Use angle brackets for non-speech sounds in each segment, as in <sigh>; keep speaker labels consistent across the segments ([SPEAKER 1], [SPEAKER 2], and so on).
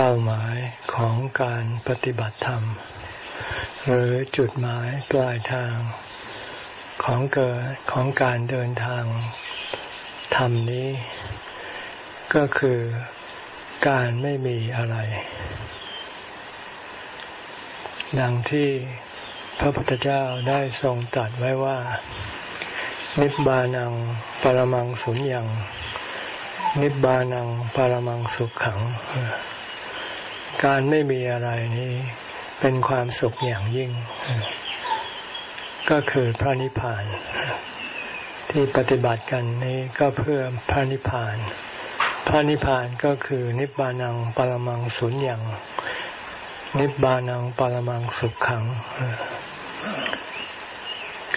[SPEAKER 1] เป้าหมายของการปฏิบัติธรรม หรือจุดหมายปลายทางของเกิดของการเดินทางธรรมนี้ ก็คือการไม่มีอะไร ดังที่พระพุทธเจ้าได้ทรงตรัสไว้ว่า นิบานังปรมังสุญญัง นิบานังปรมังสุขขัง การไม่มีอะไรนี้ เป็นความสุขอย่างยิ่ง ก็คือพระนิพพาน ที่ปฏิบัติกันนี้ก็เพื่อพระนิพพาน พระนิพพานก็คือนิบานังปรมังสุญญังนิบานังปรมังสุขขัง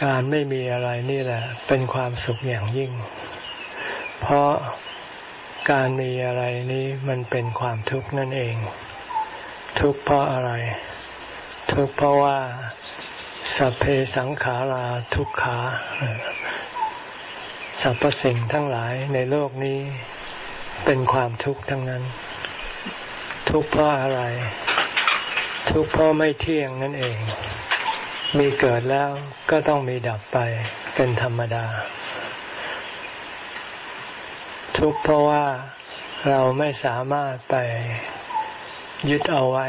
[SPEAKER 1] การไม่มีอะไรนี่แหละ เป็นความสุขอย่างยิ่ง เพราะการมีอะไรนี้มันเป็นความทุกข์นั่นเอง ทุกข์เพราะอะไร ทุกข์เพราะว่าสัพเพสังขาราทุกขาสรรพสิ่งทั้งหลายในโลกนี้เป็นความทุกข์ทั้งนั้น ทุกข์เพราะอะไร ทุกข์เพราะไม่เที่ยงนั่นเอง มีเกิดแล้วก็ต้องมีดับไปเป็นธรรมดา ทุกเพราะว่าเราไม่สามารถไป ยึดเอาไว้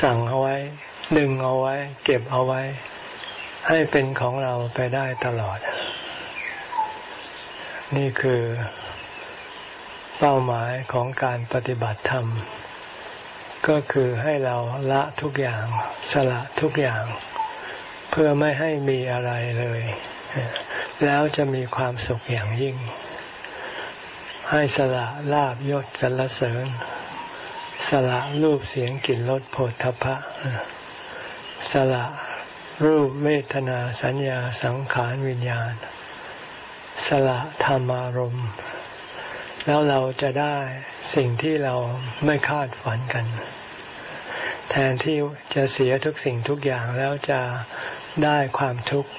[SPEAKER 1] สั่งเอาไว้ ดึงเอาไว้ เก็บเอาไว้ ให้เป็นของเราไปได้ตลอด นี่คือ เป้าหมายของการปฏิบัติธรรม ก็คือให้เราละทุกอย่าง สละทุกอย่าง เพื่อไม่ให้มีอะไรเลย แล้วจะมีความสุขอย่างยิ่ง ให้สละลาบยศสรรเสริญ สละรูปเสียงกลิ่นรสโผฏฐพะสละรูปเวทนาสัญญาสังขารวิญญาณ สละธรรมารมณ์แล้วเราจะได้สิ่งที่เราไม่คาดฝันกัน แทนที่จะเสียทุกสิ่งทุกอย่างแล้วจะได้ความทุกข์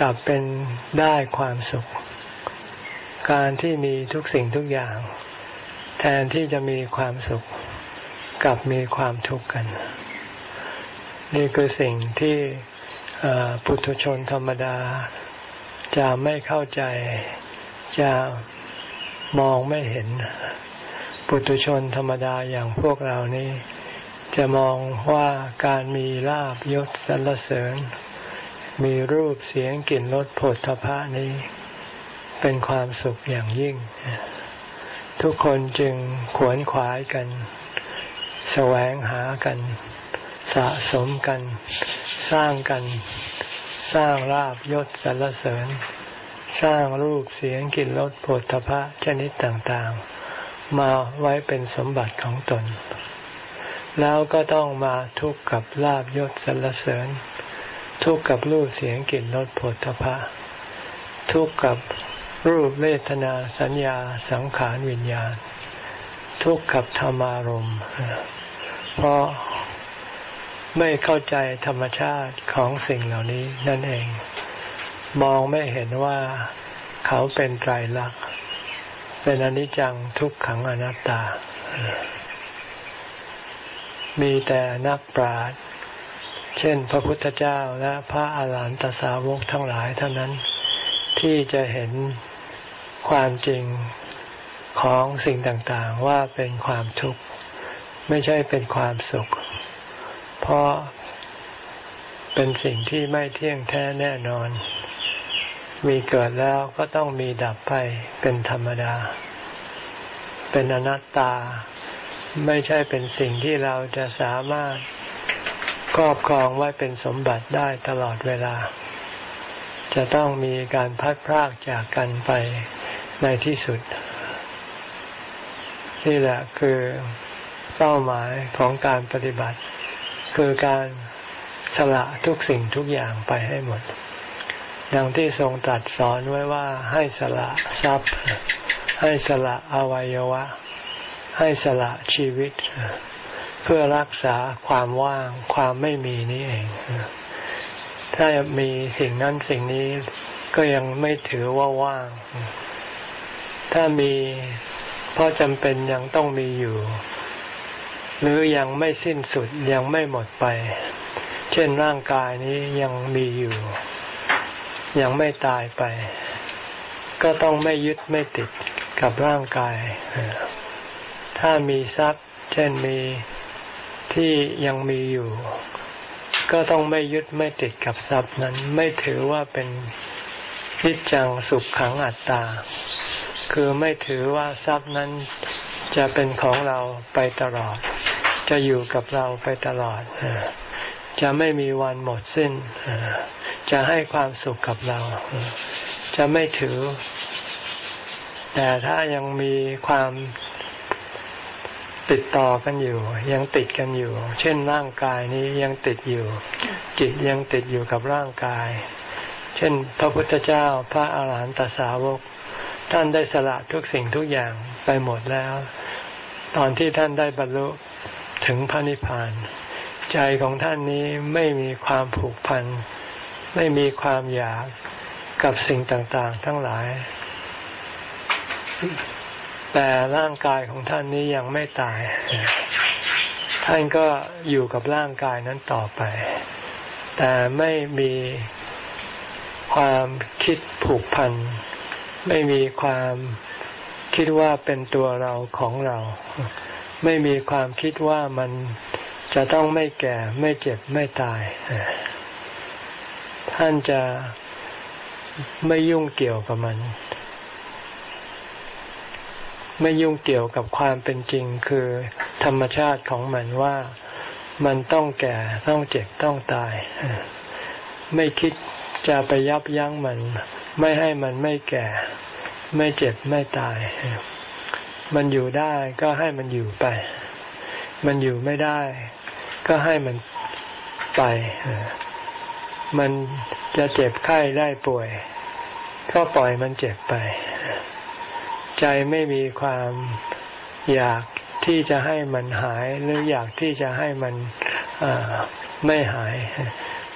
[SPEAKER 1] กลับเป็นได้ความสุข การที่มีทุกสิ่งทุกอย่าง แทนที่จะมีความสุขกลับมีความทุกข์กัน นี่คือสิ่งที่ปุถุชนธรรมดา จะไม่เข้าใจจะมองไม่เห็น ปุถุชนธรรมดาอย่างพวกเรานี้จะมองว่าการมีลาบยศสรรเสริญ มีรูปเสียงกลิ่นรสผลทพะนี้ เป็นความสุขอย่างยิ่ง ทุกคนจึงขวนขวายกัน แสวงหากัน สะสมกัน สร้างกัน สร้างลาบยศสรรเสริญ สร้างรูปเสียงกลิ่นรสผลทพะชนิดต่างๆ มาไว้เป็นสมบัติของตน แล้วก็ต้องมาทุกข์กับลาบยศสรรเสริญ ทุกข์กับรูปเสียงกลิ่นรสผลทพะทุกข์กับ รูปเวทนาสัญญาสังขารวิญญาณ ทุกข์กับธรรมารมณ์เพราะไม่เข้าใจธรรมชาติของสิ่งเหล่านี้นั่นเอง มองไม่เห็นว่าเขาเป็นไตรลักษณ์เป็นอนิจจังทุกขังอนัตตา มีแต่นักปราชญ์เช่น พระพุทธเจ้าและพระอาหารหันตสาวกทั้งหลายเท่านั้นที่จะเห็น ความจริงของสิ่งต่างๆ ว่าเป็นความทุกข์ไม่ใช่เป็นความสุข เพราะเป็นสิ่งที่ไม่เที่ยงแท้แน่นอน มีเกิดแล้วก็ต้องมีดับไปเป็นธรรมดา เป็นอนัตตา ไม่ใช่เป็นสิ่งที่เราจะสามารถครอบครองไว้เป็นสมบัติได้ตลอดเวลา จะต้องมีการพัดพรากจากกันไป ในที่สุด นี่แหละคือเป้าหมายของการปฏิบัติ คือการสละทุกสิ่งทุกอย่างไปให้หมด ดังที่ทรงตรัสสอนไว้ว่าให้สละทรัพย์ ให้สละอวัยวะ ให้สละชีวิต เพื่อรักษาความว่างความไม่มีนี้เอง ถ้ามีสิ่งนั้นสิ่งนี้ก็ยังไม่ถือว่าว่าง ถ้ามีเพราะจำเป็นยังต้องมีอยู่ หรือยังไม่สิ้นสุดยังไม่หมดไป เช่นร่างกายนี้ยังมีอยู่ ยังไม่ตายไป ก็ต้องไม่ยึดไม่ติดกับร่างกาย ถ้ามีทรัพย์ เช่นมีที่ยังมีอยู่ ก็ต้องไม่ยึดไม่ติดกับทรัพย์นั้น ไม่ถือว่าเป็นนิจจังสุขขังอัตตา คือไม่ถือว่าทรัพย์นั้นจะเป็นของเราไปตลอด จะอยู่กับเราไปตลอด จะไม่มีวันหมดสิ้น จะให้ความสุขกับเรา จะไม่ถือ แต่ถ้ายังมีความติดต่อกันอยู่ ยังติดกันอยู่ เช่นร่างกายนี้ยังติดอยู่ จิตยังติดอยู่กับร่างกาย เช่น พระพุทธเจ้าพระอาหารหันตสาวก ท่านได้สละทุกสิ่งทุกอย่างไปหมดแล้ว ตอนที่ท่านได้บรรลุถึงพระนิพพาน ใจของท่านนี้ไม่มีความผูกพัน ไม่มีความอยากกับสิ่งต่างๆ ทั้งหลาย แต่ร่างกายของท่านนี้ยังไม่ตาย ท่านก็อยู่กับร่างกายนั้นต่อไป แต่ไม่มีความคิดผูกพัน ไม่มีความคิดว่าเป็นตัวเราของเรา ไม่มีความคิดว่ามันจะต้องไม่แก่ไม่เจ็บไม่ตาย ท่านจะไม่ยุ่งเกี่ยวกับมัน ไม่ยุ่งเกี่ยวกับความเป็นจริงคือธรรมชาติของมันว่ามันต้องแก่ต้องเจ็บต้องตาย ไม่คิด จะไปยับยั้งมัน ไม่ให้มันไม่แก่ ไม่เจ็บไม่ตาย มันอยู่ได้ก็ให้มันอยู่ไป มันอยู่ไม่ได้ ก็ให้มันไป มันจะเจ็บไข้ได้ป่วย ก็ปล่อยมันเจ็บไป ใจไม่มีความอยากที่จะให้มันหายหรืออยากที่จะให้มันไม่หาย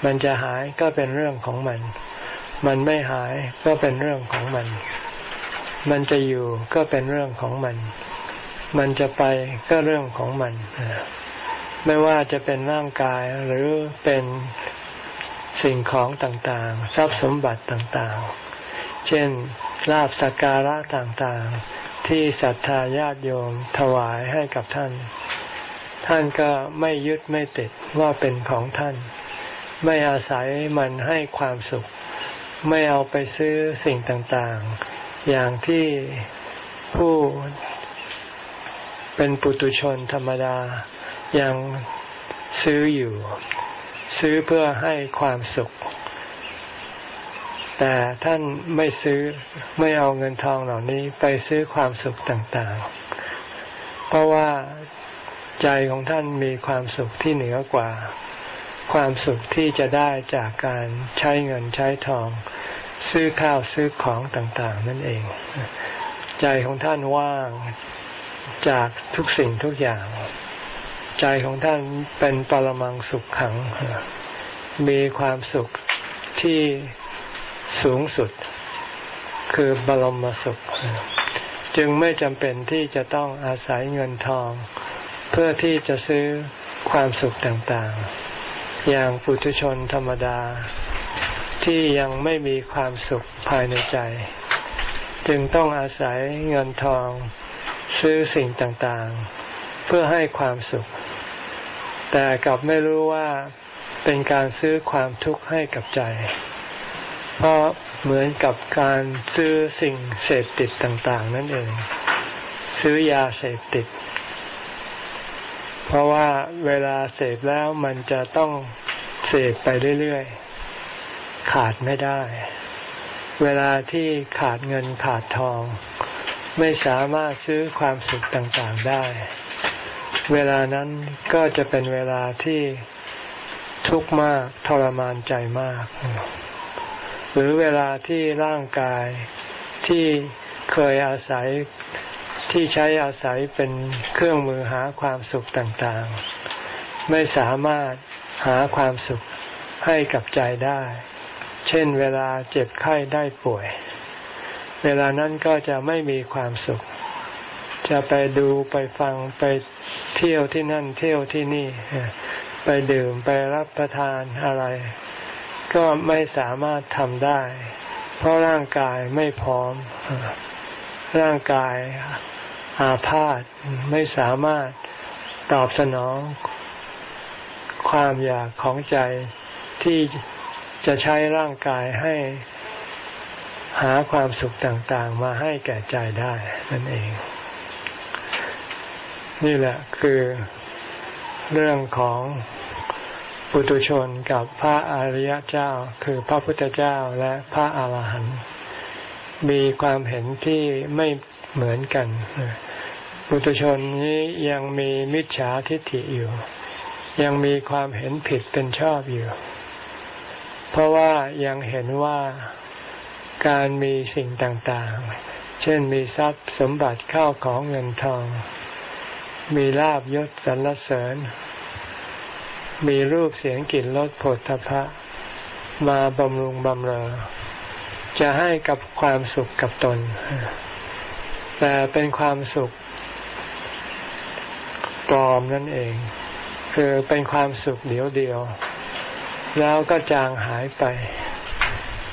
[SPEAKER 1] มันจะหายก็เป็นเรื่องของมัน มันไม่หายก็เป็นเรื่องของมัน มันจะอยู่ก็เป็นเรื่องของมัน มันจะไปก็เรื่องของมัน ไม่ว่าจะเป็นร่างกายหรือเป็นสิ่งของต่างๆ ทรัพย์สมบัติต่างๆ เช่นลาบสักการะต่างๆ ที่ศรัทธาญาติโยมถวายให้กับท่าน ท่านก็ไม่ยึดไม่ติดว่าเป็นของท่าน ไม่อาศัยมันให้ความสุข ไม่เอาไปซื้อสิ่งต่างๆ อย่างที่ผู้เป็นปุตุชนธรรมดายังซื้ออยู่ ซื้อเพื่อให้ความสุข แต่ท่านไม่ซื้อไม่เอาเงินทองเหล่านี้ไปซื้อความสุขต่างๆ เพราะว่าใจของท่านมีความสุขที่เหนือกว่า ความสุขที่จะได้จากการใช้เงินใช้ทอง ซื้อข้าวซื้อของต่างๆ นั่นเอง ใจของท่านว่างจากทุกสิ่งทุกอย่าง ใจของท่านเป็นปรมังสุขขัง มีความสุขที่สูงสุด คือบรมสุข จึงไม่จำเป็นที่จะต้องอาศัยเงินทอง เพื่อที่จะซื้อความสุขต่างๆ อย่างปุถุชนธรรมดา ที่ยังไม่มีความสุขภายในใจ จึงต้องอาศัยเงินทองซื้อสิ่งต่างๆ เพื่อให้ความสุข แต่กลับไม่รู้ว่าเป็นการซื้อความทุกข์ให้กับใจ เพราะเหมือนกับการซื้อสิ่งเสพติดต่างๆ นั่นเอง ซื้อยาเสพติด เพราะว่าเวลาเสพแล้วมันจะต้องเสพไปเรื่อยๆ ขาดไม่ได้ เวลาที่ขาดเงินขาดทอง ไม่สามารถซื้อความสุขต่างๆได้ เวลานั้นก็จะเป็นเวลาที่ทุกข์มากทรมานใจมาก หรือเวลาที่ร่างกายที่เคยอาศัย ที่ใช้อาศัยเป็นเครื่องมือหาความสุขต่างๆ ไม่สามารถหาความสุขให้กับใจได้ เช่นเวลาเจ็บไข้ได้ป่วย เวลานั้นก็จะไม่มีความสุข จะไปดูไปฟังไปเที่ยวที่นั่นเที่ยวที่นี่ ไปดื่มไปรับประทานอะไร ก็ไม่สามารถทำได้ เพราะร่างกายไม่พร้อมร่างกาย อาพาธไม่สามารถตอบสนองความอยากของใจที่จะใช้ร่างกายให้หาความสุขต่างๆ มาให้แก่ใจได้ นั่นเอง นี่แหละคือเรื่องของปุตุชนกับพระอริยเจ้า คือพระพุทธเจ้าและพระอาหารหันต์มีความเห็นที่ไม่ เหมือนกันปุตุชนนี้ยังมีมิจฉาทิฏฐิอยู่ ยังมีความเห็นผิดเป็นชอบอยู่ เพราะว่ายังเห็นว่าการมีสิ่งต่างๆ เช่นมีทรัพย์สมบัติเข้าของเงินทอง มีลาบยศสรรเสริญ มีรูปเสียงกลิ่นรสผลทพะ มาบำรุงบำเรอ จะให้กับความสุขกับตน แต่เป็นความสุขปลอมนั่นเอง คือเป็นความสุขเดียวเดียว แล้วก็จางหายไป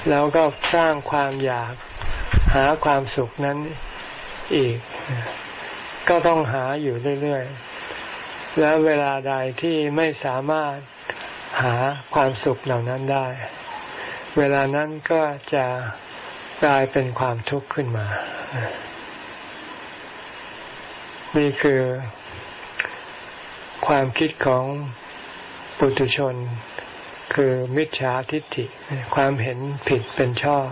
[SPEAKER 1] แล้วก็สร้างความอยากหาความสุขนั้นอีก ก็ต้องหาอยู่เรื่อยๆ แล้วเวลาใดที่ไม่สามารถหาความสุขเหล่านั้นได้ เวลานั้นก็จะกลายเป็นความทุกข์ขึ้นมา นี่คือความคิดของปุถุชน คือมิจฉาทิฏฐิความเห็นผิดเป็นชอบ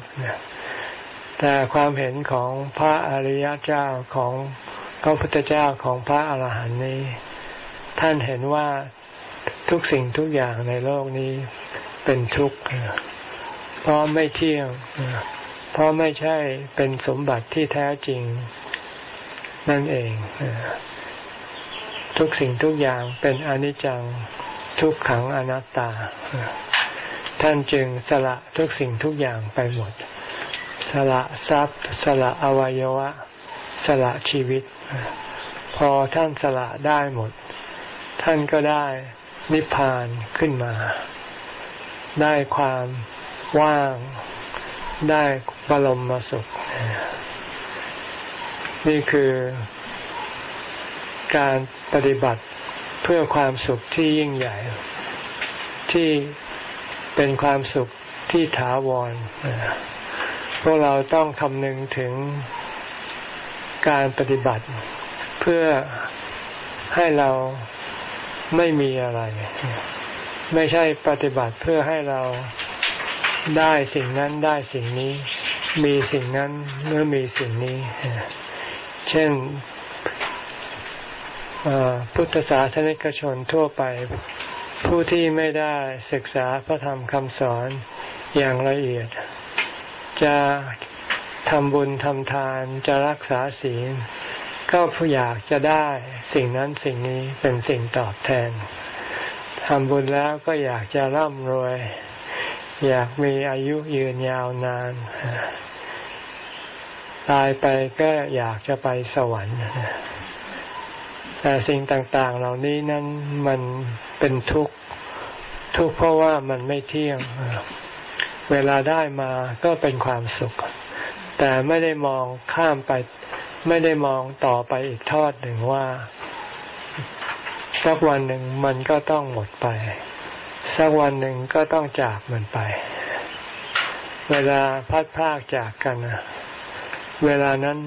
[SPEAKER 1] แต่ความเห็นของพระอริยเจ้าของพระพุทธเจ้าของพระอาหารหันต์นี้ ท่านเห็นว่าทุกสิ่งทุกอย่างในโลกนี้เป็นทุกข์เพราะไม่เที่ยงเพราะไม่ใช่เป็นสมบัติที่แท้จริง นั่นเอง ทุกสิ่งทุกอย่างเป็นอนิจจังทุกขังอนัตตา ท่านจึงสละทุกสิ่งทุกอย่างไปหมด สละทรัพย์ สละอวัยวะ สละชีวิต พอท่านสละได้หมด ท่านก็ได้นิพพานขึ้นมา ได้ความว่างได้บรมมาสุข นี่คือการปฏิบัติเพื่อความสุขที่ยิ่งใหญ่ ที่เป็นความสุขที่ถาวร พวกเราต้องคำนึงถึงการปฏิบัติ เพื่อให้เราไม่มีอะไร ไม่ใช่ปฏิบัติเพื่อให้เราได้สิ่งนั้นได้สิ่งนี้ มีสิ่งนั้นเมื่อมีสิ่งนี้ เช่นพุทธศาสนิกชนทั่วไป ผู้ที่ไม่ได้ศึกษาพระธรรมคำสอนอย่างละเอียด จะทำบุญทำทานจะรักษาศีล ก็ผู้อยากจะได้สิ่งนั้นสิ่งนี้เป็นสิ่งตอบแทนทำบุญแล้วก็อยากจะร่ำรวย อยากมีอายุยืนยาวนาน ตายไปก็อยากจะไปสวรรค์แต่สิ่งต่างๆ เหล่านี้นั้นมันเป็นทุกข์ทุกข์เพราะว่ามันไม่เที่ยง เวลาได้มาก็เป็นความสุข แต่ไม่ได้มองข้ามไป ไม่ได้มองต่อไปอีกทอดหนึ่งว่า สักวันหนึ่งมันก็ต้องหมดไป สักวันหนึ่งก็ต้องจากมันไป เวลาพัดพากจากกัน เวลานั้น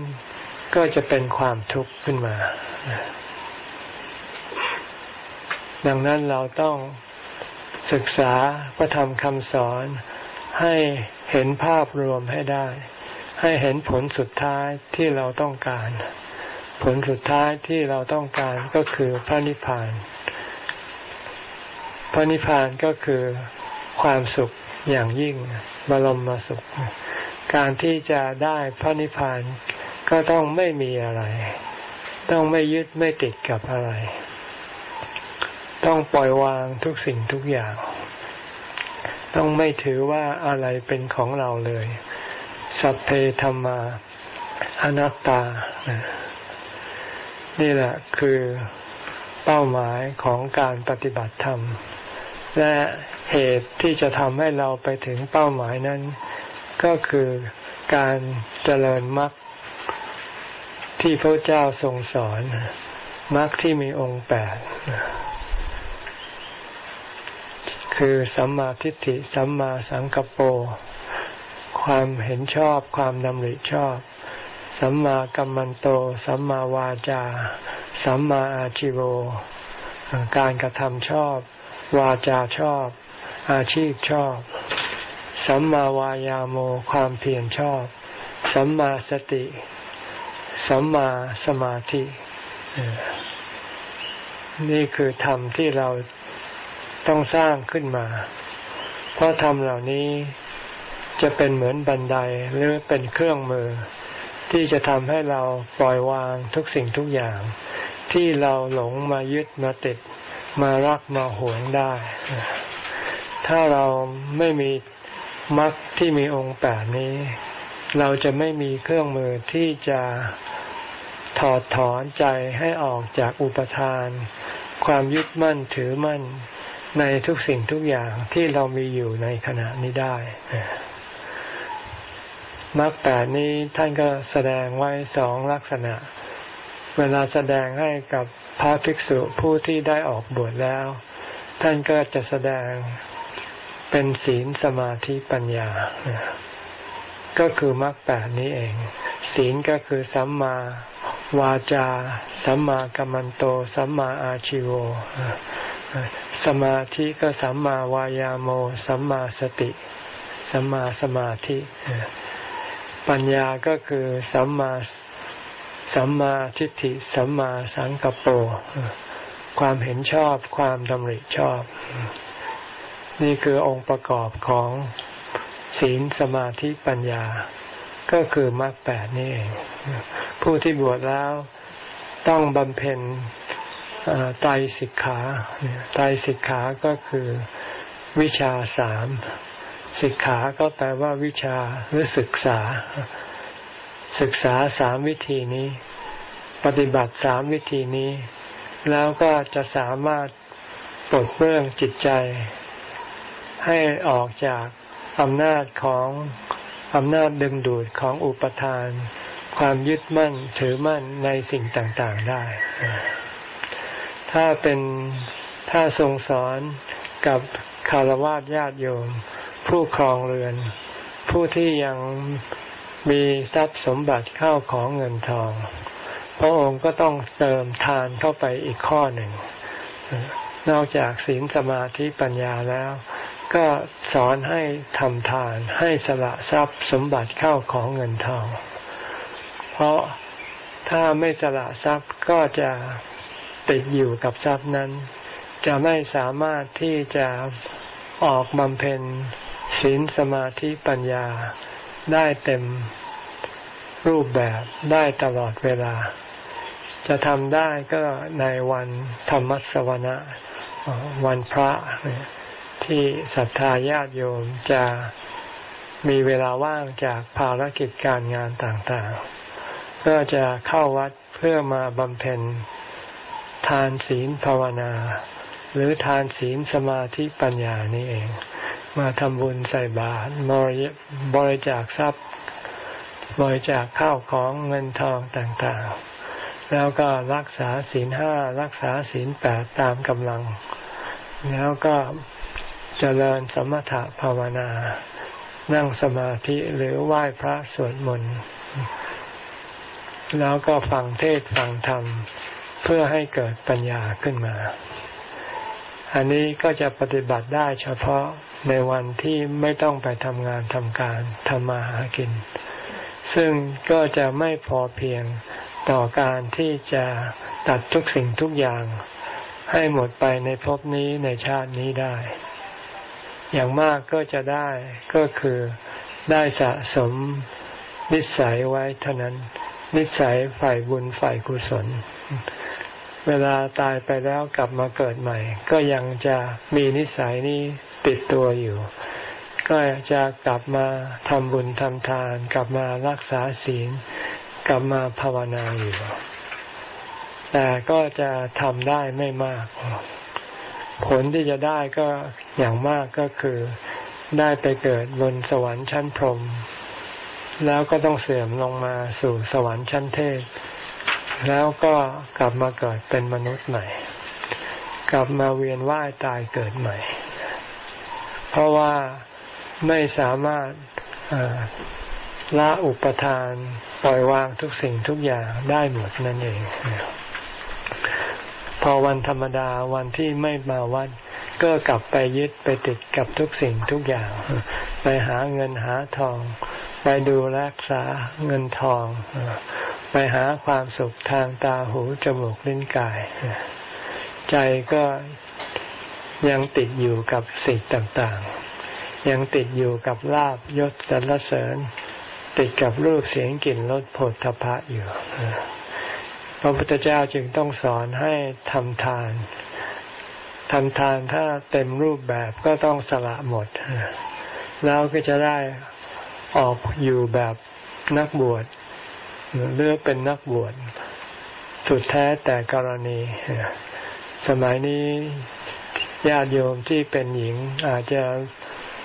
[SPEAKER 1] ก็จะเป็นความทุกข์ขึ้นมา ดังนั้นเราต้องศึกษาพระธรรมคำสอนให้เห็นภาพรวมให้ได้ ให้เห็นผลสุดท้ายที่เราต้องการ ผลสุดท้ายที่เราต้องการก็คือพระนิพพาน พระนิพพานก็คือความสุขอย่างยิ่งบรมมาสุข การที่จะได้พระนิพพานก็ต้องไม่มีอะไร ต้องไม่ยึดไม่ติดกับอะไร ต้องปล่อยวางทุกสิ่งทุกอย่าง ต้องไม่ถือว่าอะไรเป็นของเราเลย สัพเพธรรมาอนัตตา นี่แหละคือเป้าหมายของการปฏิบัติธรรม และเหตุที่จะทำให้เราไปถึงเป้าหมายนั้น ก็คือการเจริญมรรคที่พระเจ้าทรงสอนมรรคที่มีองค์แปดคือสัมมาทิฏฐิสัมมาสังกปรความเห็นชอบความดำริชอบ สัมมากัมมันโต สัมมาวาจา สัมมาอาชิโวการกระทำชอบ วาจาชอบ อาชีพชอบ สัมมาวายาโมความเพียรชอบ สัมมาสติ สัมมาสมาธิ นี่คือธรรมที่เราต้องสร้างขึ้นมา เพราะธรรมเหล่านี้จะเป็นเหมือนบันไดหรือเป็นเครื่องมือ ที่จะทำให้เราปล่อยวางทุกสิ่งทุกอย่าง ที่เราหลงมายึดมาติดมารักมาหวงได้ ถ้าเราไม่มี มรรคที่มีองค์แปดนี้ เราจะไม่มีเครื่องมือที่จะถอดถอนใจให้ออกจากอุปทาน ความยึดมั่นถือมั่นในทุกสิ่งทุกอย่างที่เรามีอยู่ในขณะนี้ได้มรรคแปดนี้ท่านก็แสดงไว้สองลักษณะ เวลาแสดงให้กับพระภิกษุผู้ที่ได้ออกบวชแล้ว ท่านก็จะแสดง เป็นศีลสมาธิปัญญา ก็คือมรรคแปดนี้เอง ศีลก็คือสัมมาวาจา สัมมากัมมันโต สัมมาอาชิโวสมาธิก็สัมมาวายาโม สัมมาสติ สัมมาสมาธิ ปัญญาก็คือสัมมาสัมมาทิฏฐิ สัมมาสังกปรความเห็นชอบ ความดำริชอบ นี่คือองค์ประกอบของศีลสมาธิปัญญา ก็คือมรรคแปดนี่เอง ผู้ที่บวชแล้วต้องบำเพ็ญไตรสิกขาไตรสิกขาก็คือวิชาสามสิกขาก็แปลว่าวิชาหรือศึกษา ศึกษาสามวิธีนี้ ปฏิบัติสามวิธีนี้ แล้วก็จะสามารถปลดเปลื้องจิตใจ ให้ออกจากอำนาจของอำนาจดึงดูดของอุปทาน ความยึดมั่นถือมั่นในสิ่งต่างๆได้ ถ้าเป็นถ้าทรงสอนกับคารวะญาติโยม ผู้ครองเรือน ผู้ที่ยังมีทรัพย์สมบัติเข้าของเงินทอง พระองค์ก็ต้องเติมทานเข้าไปอีกข้อหนึ่ง นอกจากศีลสมาธิปัญญาแล้ว ก็สอนให้ทำทานให้สละทรัพย์สมบัติเข้าของเงินทอง เพราะถ้าไม่สละทรัพย์ก็จะติดอยู่กับทรัพย์นั้น จะไม่สามารถที่จะออกบำเพ็ญศีลสมาธิปัญญาได้เต็มรูปแบบได้ตลอดเวลา จะทำได้ก็ในวันธรรมสวนะวันพระ ที่ศรัทธาญาติโยมจะมีเวลาว่างจากภารกิจการงานต่างๆ ก็จะเข้าวัดเพื่อมาบำเพ็ญทานศีลภาวนา หรือทานศีลสมาธิปัญญานี่เอง มาทำบุญใส่บาตรบริจาคทรัพย์ บริจาคข้าวของเงินทองต่างๆ แล้วก็รักษาศีลห้ารักษาศีลแปดตามกำลัง แล้วก็ เจริญสมถะภาวนา นั่งสมาธิหรือไหว้พระสวดมนต์แล้วก็ฟังเทศฟังธรรม เพื่อให้เกิดปัญญาขึ้นมา อันนี้ก็จะปฏิบัติได้เฉพาะในวันที่ไม่ต้องไปทำงานทำการทำมาหากิน ซึ่งก็จะไม่พอเพียงต่อการที่จะตัดทุกสิ่งทุกอย่างให้หมดไปในภพนี้ในชาตินี้ได้ อย่างมากก็จะได้ก็คือได้สะสมนิสัยไว้เท่านั้น นิสัยฝ่ายบุญฝ่ายกุศล เวลาตายไปแล้วกลับมาเกิดใหม่ ก็ยังจะมีนิสัยนี้ติดตัวอยู่ ก็จะกลับมาทำบุญทำทาน กลับมารักษาศีล กลับมาภาวนาอยู่ แต่ก็จะทำได้ไม่มาก ผลที่จะได้ก็อย่างมากก็คือได้ไปเกิดบนสวรรค์ชั้นพรหมแล้วก็ต้องเสื่อมลงมาสู่สวรรค์ชั้นเทพ แล้วก็กลับมาเกิดเป็นมนุษย์ใหม่ กลับมาเวียนว่ายตายเกิดใหม่ เพราะว่าไม่สามารถละอุปทานปล่อยวางทุกสิ่งทุกอย่างได้หมดนั่นเอง พอวันธรรมดาวันที่ไม่มาวัด ก็กลับไปยึดไปติดกับทุกสิ่งทุกอย่าง ไปหาเงินหาทอง ไปดูรักษาเงินทอง ไปหาความสุขทางตาหูจมูกลิ้นกาย ใจก็ยังติดอยู่กับสิ่งต่างๆ ยังติดอยู่กับลาบยศสรรเสริญ ติดกับรูปเสียงกลิ่นรสผลทพะอยู่ พระพุทธเจ้าจึงต้องสอนให้ทำทานทำทานถ้าเต็มรูปแบบก็ต้องสละหมด แล้วก็จะได้ออกอยู่แบบนักบวชเลือกเป็นนักบวชสุดแท้แต่กรณี สมัยนี้ญาติโยมที่เป็นหญิงอาจจะ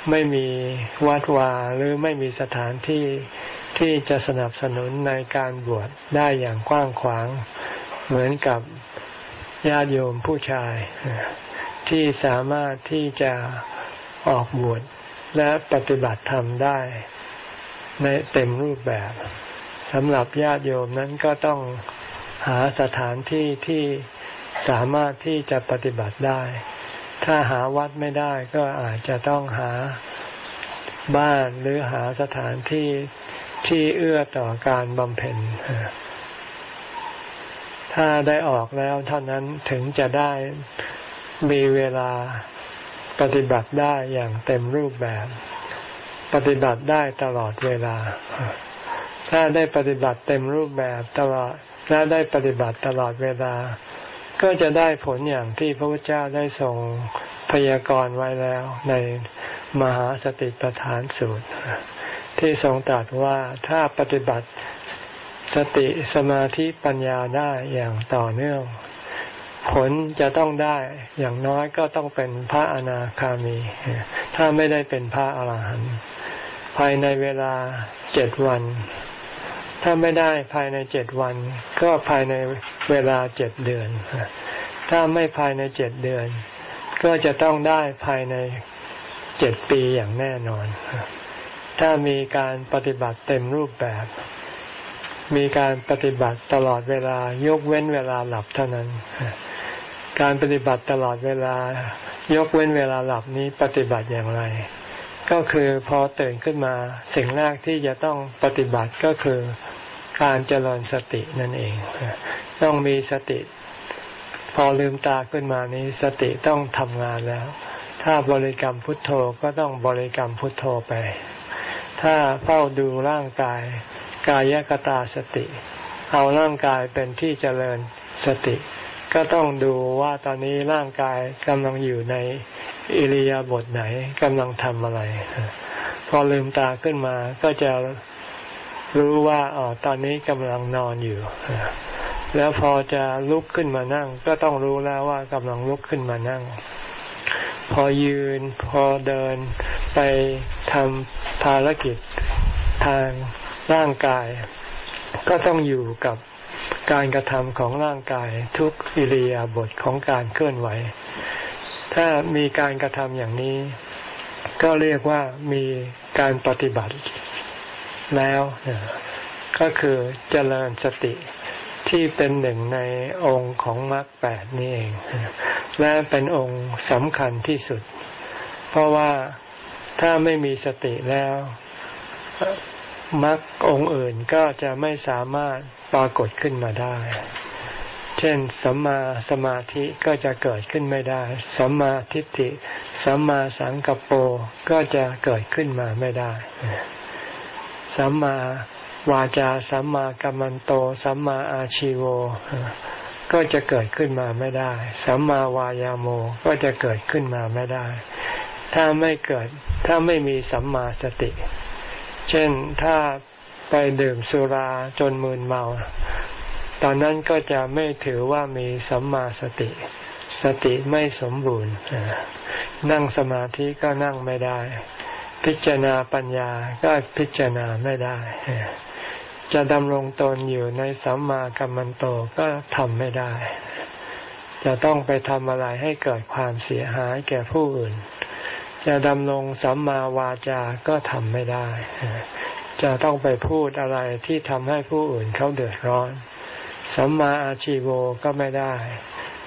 [SPEAKER 1] ไม่มีวัดวาหรือไม่มีสถานที่ ที่จะสนับสนุนในการบวชได้อย่างกว้างขวาง เหมือนกับญาติโยมผู้ชาย ที่สามารถที่จะออกบวชและปฏิบัติธรรมได้ในเต็มรูปแบบสำหรับญาติโยมนั้นก็ต้องหาสถานที่ที่สามารถที่จะปฏิบัติได้ ถ้าหาวัดไม่ได้ก็อาจจะต้องหาบ้านหรือหาสถานที่ ที่เอื้อต่อการบำเพ็ญถ้าได้ออกแล้วเท่านั้นถึงจะได้มีเวลาปฏิบัติได้อย่างเต็มรูปแบบ ปฏิบัติได้ตลอดเวลา ถ้าได้ปฏิบัติเต็มรูปแบบตลอดและได้ปฏิบัติตลอดเวลา ก็จะได้ผลอย่างที่พระพุทธเจ้าได้ทรงพยากรณ์ไว้แล้วในมหาสติปัฏฐานสูตร ที่ทรงตรัสว่าถ้าปฏิบัติสติสมาธิปัญญาได้อย่างต่อเนื่อง ผลจะต้องได้อย่างน้อยก็ต้องเป็นพระอนาคามี ถ้าไม่ได้เป็นพระอาหารหันต์ภายในเวลาเจ็ดวัน ถ้าไม่ได้ภายในเจ็ดวัน ก็ภายในเวลาเจ็ดเดือน ถ้าไม่ภายในเจ็ดเดือน ก็จะต้องได้ภายในเจ็ดปีอย่างแน่นอน ถ้ามีการปฏิบัติเต็มรูปแบบ มีการปฏิบัติตลอดเวลายกเว้นเวลาหลับเท่านั้น การปฏิบัติตลอดเวลายกเว้นเวลาหลับนี้ปฏิบัติอย่างไร ก็คือพอตื่นขึ้นมาสิ่งแรกที่จะต้องปฏิบัติก็คือการเจริญสตินั่นเอง ต้องมีสติ พอลืมตาขึ้นมานี้สติต้องทำงานแล้ว ถ้าบริกรรมพุทโธก็ต้องบริกรรมพุทโธไป ถ้าเฝ้าดูร่างกาย กายกตาสติ เอาร่างกายเป็นที่เจริญสติ ก็ต้องดูว่าตอนนี้ร่างกายกำลังอยู่ในอิริยาบถไหนกำลังทำอะไร พอลืมตาขึ้นมาก็จะรู้ว่าอ๋อตอนนี้กำลังนอนอยู่แล้วพอจะลุกขึ้นมานั่ง ก็ต้องรู้แล้วว่ากำลังลุกขึ้นมานั่ง พอยืนพอเดินไปทำภารกิจทางร่างกาย ก็ต้องอยู่กับการกระทำของร่างกายทุกอิริยาบถของการเคลื่อนไหว ถ้ามีการกระทำอย่างนี้ ก็เรียกว่ามีการปฏิบัติแล้ว ก็คือเจริญสติ ที่เป็นหนึ่งในองค์ของมรรคแปดนี่เอง และเป็นองค์สำคัญที่สุด เพราะว่าถ้าไม่มีสติแล้วมรรคองค์อื่นก็จะไม่สามารถปรากฏขึ้นมาได้ เช่นสัมมาสมาธิก็จะเกิดขึ้นไม่ได้ สัมมาทิฏฐิ สัมมาสังกปโปก็จะเกิดขึ้นมาไม่ได้ สัมมา วาจาสัมมากัมมันโต สัมมาอาชิโว ก็จะเกิดขึ้นมาไม่ได้ สัมมาวายาโมก็จะเกิดขึ้นมาไม่ได้ ถ้าไม่เกิดถ้าไม่มีสัมมาสติ เช่นถ้าไปดื่มสุราจนมึนเมา ตอนนั้นก็จะไม่ถือว่ามีสัมมาสติ สติไม่สมบูรณ์ นั่งสมาธิก็นั่งไม่ได้ พิจารณาปัญญาก็พิจารณาไม่ได้ จะดำรงตนอยู่ในสัมมากัมมันโตก็ทำไม่ได้ จะต้องไปทำอะไรให้เกิดความเสียหายแก่ผู้อื่น จะดำรงสัมมาวาจาก็ทำไม่ได้ จะต้องไปพูดอะไรที่ทำให้ผู้อื่นเขาเดือดร้อน สัมมาอาชีโวก็ไม่ได้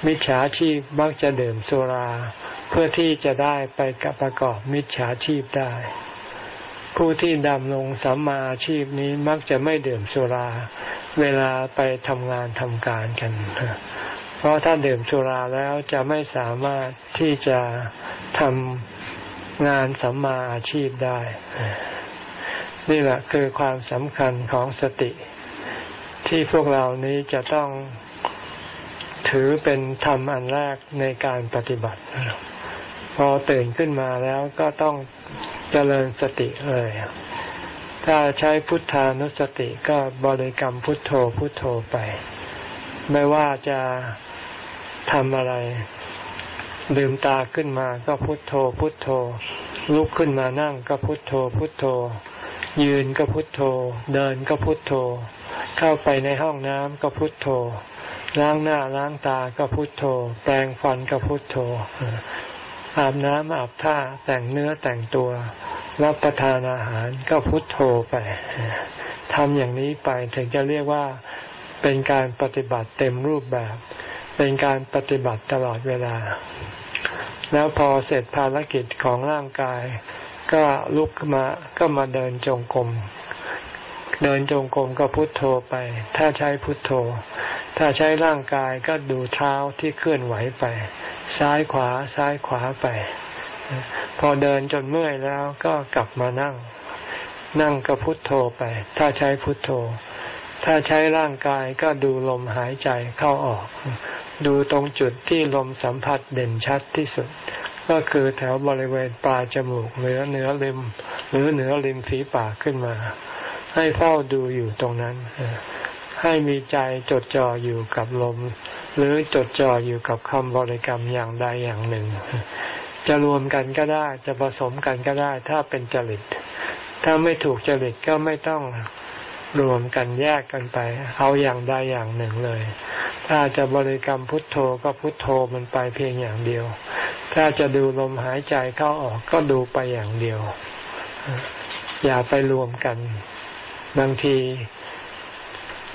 [SPEAKER 1] มิจฉาชีพมักจะดื่มสุรา เพื่อที่จะได้ไปกับประกอบมิจฉาชีพได้ ผู้ที่ดำลงสัมมาอาชีพนี้มักจะไม่ดื่มสุรา เวลาไปทำงานทำการกัน เพราะถ้าดื่มสุราแล้วจะไม่สามารถที่จะทำงานสัมมาอาชีพได้ นี่แหละคือความสำคัญของสติที่พวกเรานี้จะต้อง ถือเป็นธรรมอันแรกในการปฏิบัติ พอตื่นขึ้นมาแล้วก็ต้องเจริญสติเลย ถ้าใช้พุทธานุสติก็บริกรรมพุทโธพุทโธไป ไม่ว่าจะทำอะไรลืมตาขึ้นมาก็พุทโธพุทโธ ลุกขึ้นมานั่งก็พุทโธพุทโธ ยืนก็พุทโธ เดินก็พุทโธ เข้าไปในห้องน้ำก็พุทโธ ล้างหน้าล้างตาก็พุทโธ แปรงฟันก็พุทโธ อาบน้ำอาบท่าแต่งเนื้อแต่งตัว รับประทานอาหารก็พุทโธไปทำอย่างนี้ไปถึงจะเรียกว่าเป็นการปฏิบัติเต็มรูปแบบ เป็นการปฏิบัติตลอดเวลา แล้วพอเสร็จภารกิจของร่างกาย ก็ลุกมาก็มาเดินจงกรม เดินจงกรมก็พุทโธไป ถ้าใช้พุทโธ ถ้าใช้ร่างกายก็ดูเท้าที่เคลื่อนไหวไป ซ้ายขวาซ้ายขวาไป พอเดินจนเมื่อยแล้วก็กลับมานั่ง นั่งก็พุทโธไป ถ้าใช้พุทโธ ถ้าใช้ร่างกายก็ดูลมหายใจเข้าออก ดูตรงจุดที่ลมสัมผัสเด่นชัดที่สุด ก็คือแถวบริเวณปลายจมูกเหนือเหนือริม หรือเหนือริมฝีปากขึ้นมา ให้เฝ้าดูอยู่ตรงนั้น ให้มีใจจดจ่ออยู่กับลม หรือจดจ่ออยู่กับคำบริกรรมอย่างใดอย่างหนึ่ง จะรวมกันก็ได้จะผสมกันก็ได้ ถ้าเป็นจริต ถ้าไม่ถูกจริตก็ไม่ต้องรวมกันแยกกันไป เอาอย่างใดอย่างหนึ่งเลย ถ้าจะบริกรรมพุทโธก็พุทโธมันไปเพียงอย่างเดียว ถ้าจะดูลมหายใจเข้าออกก็ดูไปอย่างเดียว อย่าไปรวมกัน บางที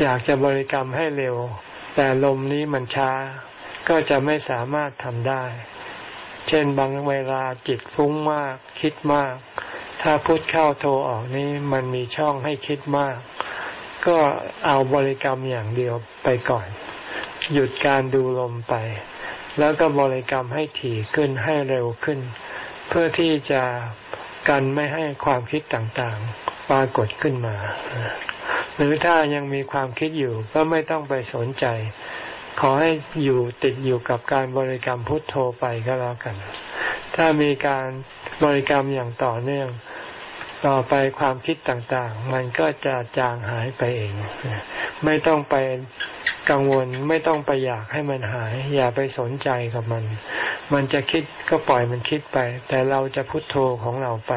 [SPEAKER 1] อยากจะบริกรรมให้เร็ว แต่ลมนี้มันช้า ก็จะไม่สามารถทำได้ เช่นบางเวลาจิตฟุ้งมากคิดมาก ถ้าพุทเข้าโทรออกนี้มันมีช่องให้คิดมาก ก็เอาบริกรรมอย่างเดียวไปก่อน หยุดการดูลมไป แล้วก็บริกรรมให้ถี่ขึ้นให้เร็วขึ้น เพื่อที่จะ กันไม่ให้ความคิดต่างๆ ปรากฏขึ้นมา หรือถ้ายังมีความคิดอยู่ก็ไม่ต้องไปสนใจ ขอให้อยู่ติดอยู่กับการบริกรรมพุทโธไปก็แล้วกัน ถ้ามีการบริกรรมอย่างต่อเนื่อง ต่อไปความคิดต่างๆ มันก็จะจางหายไปเอง ไม่ต้องไปกังวลไม่ต้องไปอยากให้มันหาย อย่าไปสนใจกับมัน มันจะคิดก็ปล่อยมันคิดไป แต่เราจะพุทโธของเราไป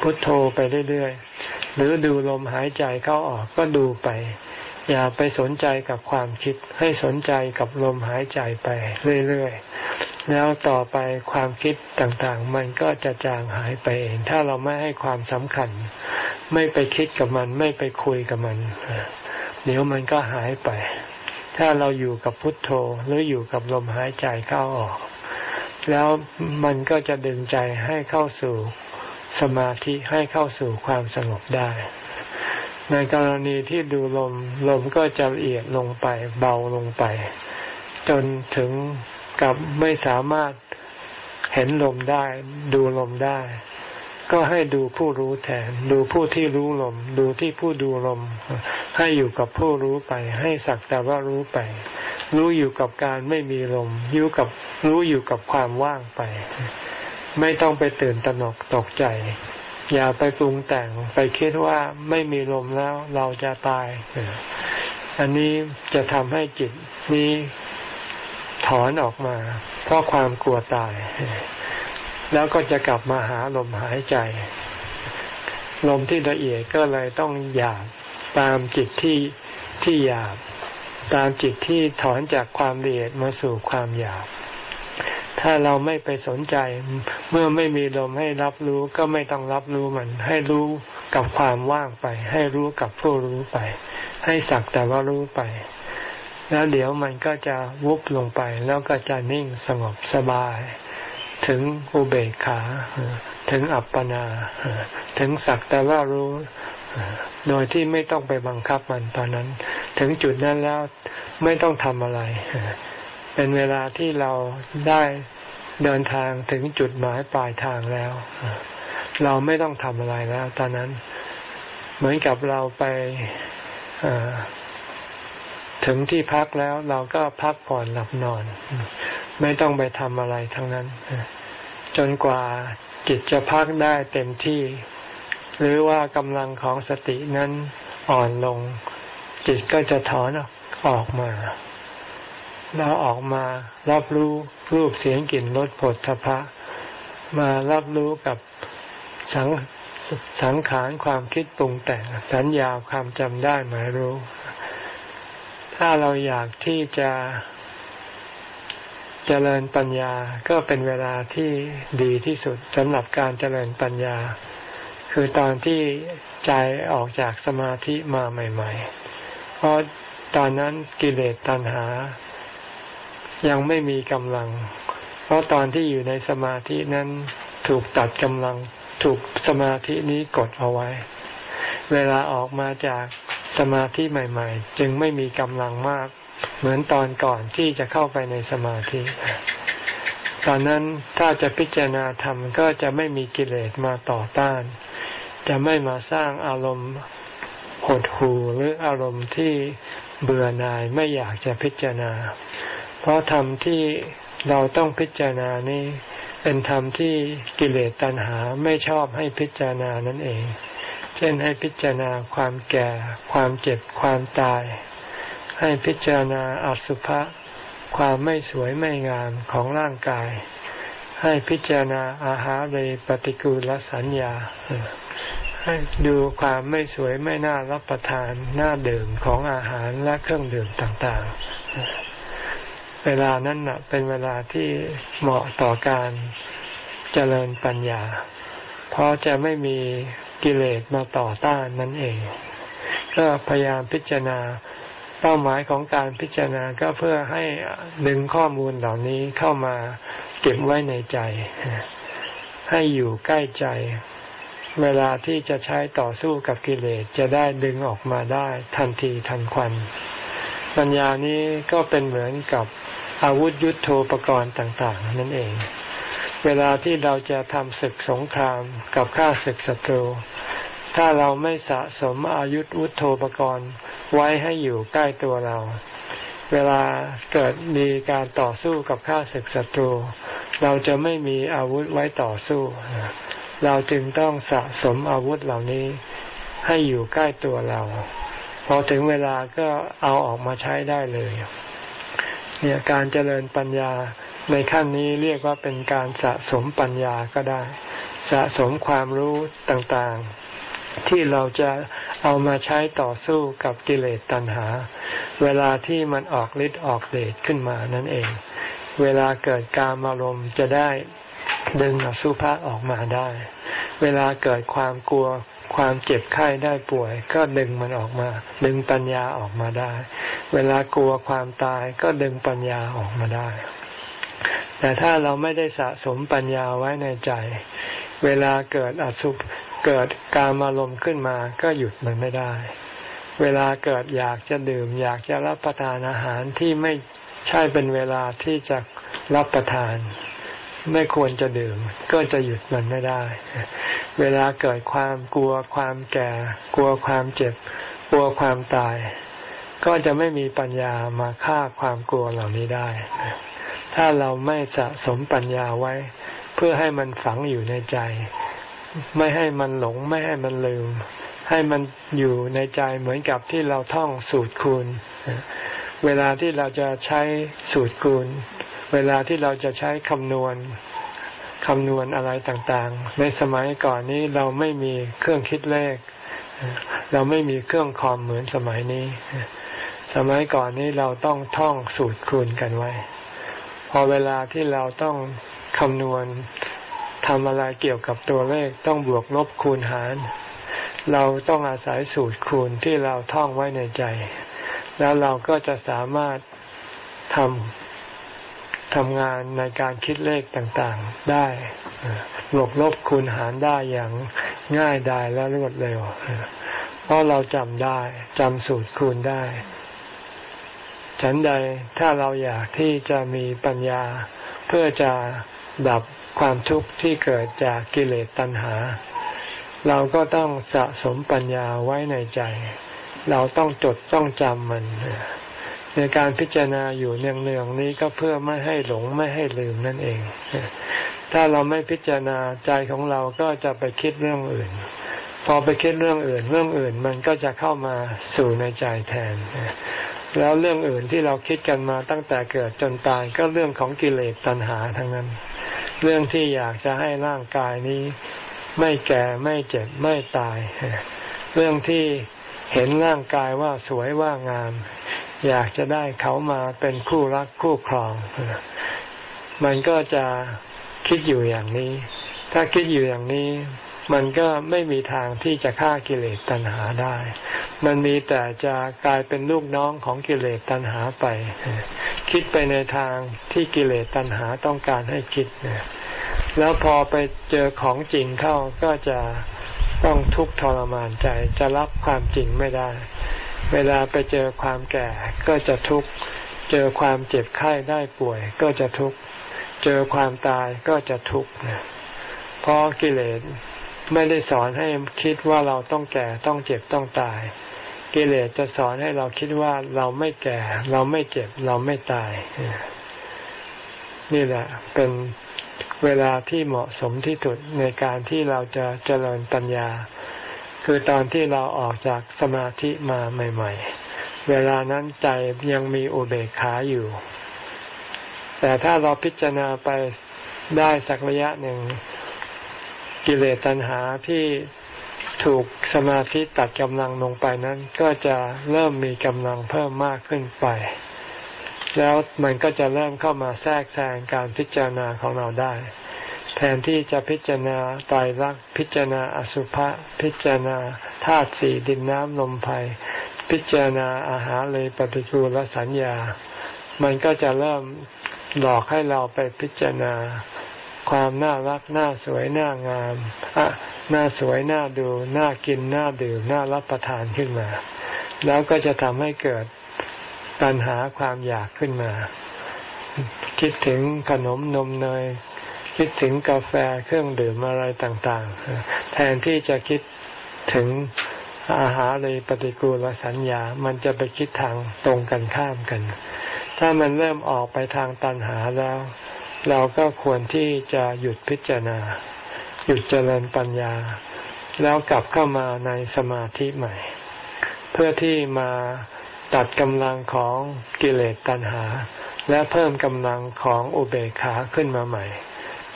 [SPEAKER 1] พุทโธไปเรื่อยๆ หรือดูลมหายใจเข้าออกก็ดูไป อย่าไปสนใจกับความคิด ให้สนใจกับลมหายใจไปเรื่อยๆ แล้วต่อไปความคิดต่างๆ มันก็จะจางหายไปเอง ถ้าเราไม่ให้ความสำคัญ ไม่ไปคิดกับมันไม่ไปคุยกับมัน เดี๋ยวมันก็หายไปถ้าเราอยู่กับพุทโธหรืออยู่กับลมหายใจเข้าออก แล้วมันก็จะดึงใจให้เข้าสู่สมาธิให้เข้าสู่ความสงบได้ ในกรณีที่ดูลมลมก็จะละเอียดลงไปเบาลงไป จนถึงกับไม่สามารถเห็นลมได้ ดูลมได้ ก็ให้ดูผู้รู้แทน ดูผู้ที่รู้ลม ดูที่ผู้ดูลม ให้อยู่กับผู้รู้ไป ให้สักแต่ว่ารู้ไป รู้อยู่กับการไม่มีลมอยู่กับรู้อยู่กับความว่างไป ไม่ต้องไปตื่นตระหนกตกใจ อย่าไปปรุงแต่งไปคิดว่าไม่มีลมแล้วเราจะตาย อันนี้จะทำให้จิตนี้ถอนออกมา เพราะความกลัวตาย แล้วก็จะกลับมาหาลมหายใจ ลมที่ละเอียดก็เลยต้องหยาบตามจิตที่ที่หยาบ ตามจิตที่ถอนจากความละเอียดมาสู่ความหยาบ ถ้าเราไม่ไปสนใจ เมื่อไม่มีลมให้รับรู้ก็ไม่ต้องรับรู้มัน ให้รู้กับความว่างไป ให้รู้กับผู้รู้ไป ให้สักแต่ว่ารู้ไป แล้วเดี๋ยวมันก็จะวุบลงไป แล้วก็จะนิ่งสงบสบาย ถึงอุเบกขา ถึงอัปปนา ถึงสักแต่ว่ารู้ โดยที่ไม่ต้องไปบังคับมันตอนนั้น ถึงจุดนั้นแล้วไม่ต้องทำอะไร เป็นเวลาที่เราได้เดินทางถึงจุดหมายปลายทางแล้ว เราไม่ต้องทำอะไรแล้ว ตอนนั้นเหมือนกับเราไปถึงที่พักแล้วเราก็พักผ่อนหลับนอน ไม่ต้องไปทำอะไรทั้งนั้น จนกว่าจิตจะพักได้เต็มที่ หรือว่ากำลังของสตินั้นอ่อนลง จิตก็จะถอนออกมาเราออกมารับรู้รูปเสียงกลิ่นรสผลทพะ มารับรู้กับสังสังขารความคิดปรุงแต่งสัญญาความจำได้หมายรู้ ถ้าเราอยากที่จะ เจริญปัญญาก็เป็นเวลาที่ดีที่สุดสำหรับการเจริญปัญญา คือตอนที่ใจออกจากสมาธิมาใหม่ ๆ เพราะตอนนั้นกิเลสตัณหา ยังไม่มีกำลัง เพราะตอนที่อยู่ในสมาธินั้นถูกตัดกำลังถูกสมาธินี้กดเอาไว้ เวลาออกมาจากสมาธิใหม่ ๆ จึงไม่มีกำลังมาก เหมือนตอนก่อนที่จะเข้าไปในสมาธิ ตอนนั้นถ้าจะพิจารณาธรรมก็จะไม่มีกิเลสมาต่อต้าน จะไม่มาสร้างอารมณ์หดหู่หรืออารมณ์ที่เบื่อหน่ายไม่อยากจะพิจารณา เพราะธรรมที่เราต้องพิจารณานี้เป็นธรรมที่กิเลสตัณหาไม่ชอบให้พิจารณานั่นเอง เช่นให้พิจารณาความแก่ ความเจ็บ ความตาย ให้พิจารณาอสุภะความไม่สวยไม่งามของร่างกาย ให้พิจารณาอาหารในปฏิกูลสัญญา ให้ดูความไม่สวยไม่น่ารับประทานน่าดื่มของอาหารและเครื่องดื่มต่างๆ เวลานั้นนะเป็นเวลาที่เหมาะต่อการเจริญปัญญา เพราะจะไม่มีกิเลสมาต่อต้านนั่นเอง ก็พยายามพิจารณา เป้าหมายของการพิจารณาก็เพื่อให้ดึงข้อมูลเหล่านี้เข้ามาเก็บไว้ในใจ ให้อยู่ใกล้ใจ เวลาที่จะใช้ต่อสู้กับกิเลสจะได้ดึงออกมาได้ทันทีทันควัน ปัญญานี้ก็เป็นเหมือนกับอาวุธยุโทโธปกรณ์ต่างๆ นั่นเอง เวลาที่เราจะทำศึกสงครามกับข้าศึกศัตรู ถ้าเราไม่สะสมอายุวุโธปกรณ์ไว้ให้อยู่ใกล้ตัวเรา เวลาเกิดมีการต่อสู้กับข้าศึกศัตรู เราจะไม่มีอาวุธไว้ต่อสู้ เราจึงต้องสะสมอาวุธเหล่านี้ให้อยู่ใกล้ตัวเรา พอถึงเวลาก็เอาออกมาใช้ได้เลยเนี่ยการเจริญปัญญาในขั้นนี้เรียกว่าเป็นการสะสมปัญญาก็ได้ สะสมความรู้ต่าง ที่เราจะเอามาใช้ต่อสู้กับกิเลสตัณหา เวลาที่มันออกฤทธิ์ออกเดชขึ้นมานั่นเอง เวลาเกิดการอารมณ์จะได้ดึงอสุภะออกมาได้ เวลาเกิดความกลัวความเจ็บไข้ได้ป่วย ก็ดึงมันออกมา ดึงปัญญาออกมาได้ เวลากลัวความตายก็ดึงปัญญาออกมาได้ แต่ถ้าเราไม่ได้สะสมปัญญาไว้ในใจ เวลาเกิดอสุภเกิดการอารมณ์ขึ้นมาก็หยุดมันไม่ได้ เวลาเกิดอยากจะดื่ม อยากจะรับประทานอาหารที่ไม่ใช่เป็นเวลาที่จะรับประทาน ไม่ควรจะดื่ม ก็จะหยุดมันไม่ได้ เวลาเกิดความกลัวความแก่ กลัวความเจ็บ กลัวความตาย ก็จะไม่มีปัญญามาฆ่าความกลัวเหล่านี้ได้ ถ้าเราไม่สะสมปัญญาไว้ เพื่อให้มันฝังอยู่ในใจ ไม่ให้มันหลงไม่ให้มันลืม ให้มันอยู่ในใจเหมือนกับที่เราท่องสูตรคูณ เวลาที่เราจะใช้สูตรคูณ เวลาที่เราจะใช้คำนวณคำนวณอะไรต่างๆ ในสมัยก่อนนี้เราไม่มีเครื่องคิดเลข เราไม่มีเครื่องคอมเหมือนสมัยนี้ สมัยก่อนนี้เราต้องท่องสูตรคูณกันไว้ พอเวลาที่เราต้องคำนวณทำอะไรเกี่ยวกับตัวเลขต้องบวกลบคูณหาร เราต้องอาศัยสูตรคูณที่เราท่องไว้ในใจ แล้วเราก็จะสามารถทำทำงานในการคิดเลขต่างๆได้บวกลบคูณหารได้อย่างง่ายดายและรวดเร็ว เพราะเราจำได้จำสูตรคูณได้ ฉันใดถ้าเราอยากที่จะมีปัญญา เพื่อจะดับความทุกข์ที่เกิดจากกิเลสตัณหา เราก็ต้องสะสมปัญญาไว้ในใจ เราต้องจดต้องจำมัน ในการพิจารณาอยู่เนืองๆนี้ก็เพื่อไม่ให้หลงไม่ให้ลืมนั่นเอง ถ้าเราไม่พิจารณาใจของเราก็จะไปคิดเรื่องอื่น พอไปคิดเรื่องอื่น เรื่องอื่นมันก็จะเข้ามาสู่ในใจแทน แล้วเรื่องอื่นที่เราคิดกันมาตั้งแต่เกิดจนตายก็เรื่องของกิเลสตัณหาทั้งนั้น เรื่องที่อยากจะให้ร่างกายนี้ ไม่แก่ไม่เจ็บไม่ตาย เรื่องที่เห็นร่างกายว่าสวยว่างาม อยากจะได้เขามาเป็นคู่รักคู่ครอง มันก็จะคิดอยู่อย่างนี้ ถ้าคิดอยู่อย่างนี้ มันก็ไม่มีทางที่จะฆ่ากิเลสตัณหาได้ มันมีแต่จะกลายเป็นลูกน้องของกิเลสตัณหาไป คิดไปในทางที่กิเลสตัณหาต้องการให้คิดเนี่ยแล้วพอไปเจอของจริงเข้าก็จะต้องทุกข์ทรมานใจ จะรับความจริงไม่ได้ เวลาไปเจอความแก่ก็จะทุกข์เจอความเจ็บไข้ได้ป่วย ก็จะทุกข์เจอความตายก็จะทุกข์ ราะกิเลสไม่ได้สอนให้คิดว่าเราต้องแก่ต้องเจ็บต้องตาย กิเลสจะสอนให้เราคิดว่าเราไม่แก่ เราไม่เจ็บ เราไม่ตาย นี่แหละ เป็นเวลาที่เหมาะสมที่สุดในการที่เราจะเจริญปัญญา คือตอนที่เราออกจากสมาธิมาใหม่ ๆ เวลานั้นใจยังมีอุเบกขาอยู่ แต่ถ้าเราพิจารณาไปได้สักระยะหนึ่ง กิเลสตัณหาที่ถูกสมาธิตัดกำลังลงไปนั้น ก็จะเริ่มมีกำลังเพิ่มมากขึ้นไป แล้วมันก็จะเริ่มเข้ามาแทรกแซงการพิจารณาของเราได้ แทนที่จะพิจารณาตายรักพิจารณาอสุภะพิจารณาธาตุสี่ดินน้ำลมไฟพิจารณาอาหารเลยปฏิกูลสัญญา มันก็จะเริ่มหลอกให้เราไปพิจารณา ความน่ารักน่าสวยน่างามอะน่าสวยน่าดูน่ากินน่าดื่มน่ารับประทานขึ้นมา แล้วก็จะทำให้เกิดตัณหาความอยากขึ้นมา คิดถึงขนมนมเนย คิดถึงกาแฟเครื่องดื่มอะไรต่าง ๆ แทนที่จะคิดถึงอาหารเลยปฏิกูลสัญญา มันจะไปคิดทางตรงกันข้ามกัน ถ้ามันเริ่มออกไปทางตัณหาแล้ว เราก็ควรที่จะหยุดพิจารณา หยุดเจริญปัญญา แล้วกลับเข้ามาในสมาธิใหม่ เพื่อที่มาตัดกำลังของกิเลสตัณหา และเพิ่มกำลังของอุเบกขาขึ้นมาใหม่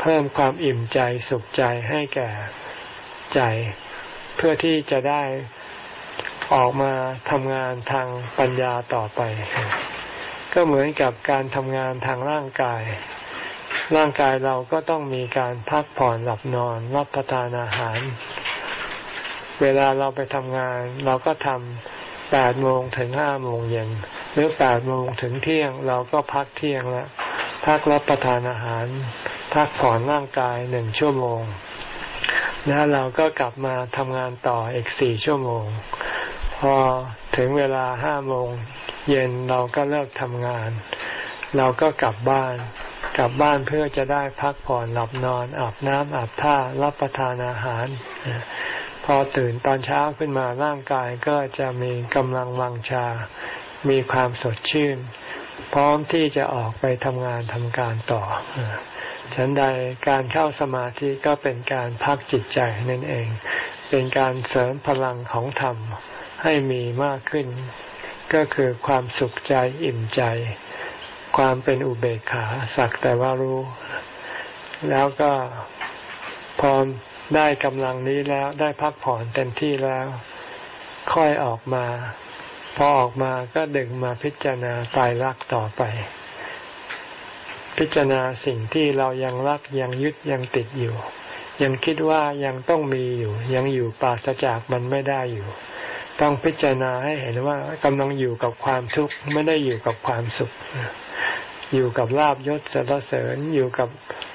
[SPEAKER 1] เพิ่มความอิ่มใจสุขใจให้แก่ใจ เพื่อที่จะได้ออกมาทำงานทางปัญญาต่อไป ก็เหมือนกับการทำงานทางร่างกาย ร่างกายเราก็ต้องมีการพักผ่อนหลับนอน รับประทานอาหาร เวลาเราไปทำงาน เราก็ทำแปดโมงถึงห้าโมงเย็นหรือแปดโมงถึงเที่ยง เราก็พักเที่ยงแล้วพักรับประทานอาหาร พักผ่อนร่างกายหนึ่งชั่วโมง แล้วเราก็กลับมาทำงานต่ออีกสี่ชั่วโมง พอถึงเวลาห้าโมงเย็นเราก็เลิกทำงาน เราก็กลับบ้าน กลับบ้านเพื่อจะได้พักผ่อนหลับนอนอาบน้ำอาบท่ารับประทานอาหาร พอตื่นตอนเช้าขึ้นมาร่างกายก็จะมีกำลังวังชา มีความสดชื่น พร้อมที่จะออกไปทำงานทำการต่อฉันใดการเข้าสมาธิก็เป็นการพักจิตใจนั่นเองเเป็นการเสริมพลังของธรรมให้มีมากขึ้น ก็คือความสุขใจอิ่มใจ ความเป็นอุเบกขาสักแต่ว่ารู้ แล้วก็พอได้กำลังนี้แล้วได้พักผ่อนเต็มที่แล้ว ค่อยออกมา พอออกมาก็ดึงมาพิจารณาตายรักต่อไป พิจารณาสิ่งที่เรายังรักยังยึดยังติดอยู่ ยังคิดว่ายังต้องมีอยู่ยังอยู่ปราศจากมันไม่ได้อยู่ ต้องพิจารณาให้เห็นว่ากำลังอยู่กับความทุกข์ไม่ได้อยู่กับความสุข อยู่กับลาบยศสรรเสริญอยู่กับ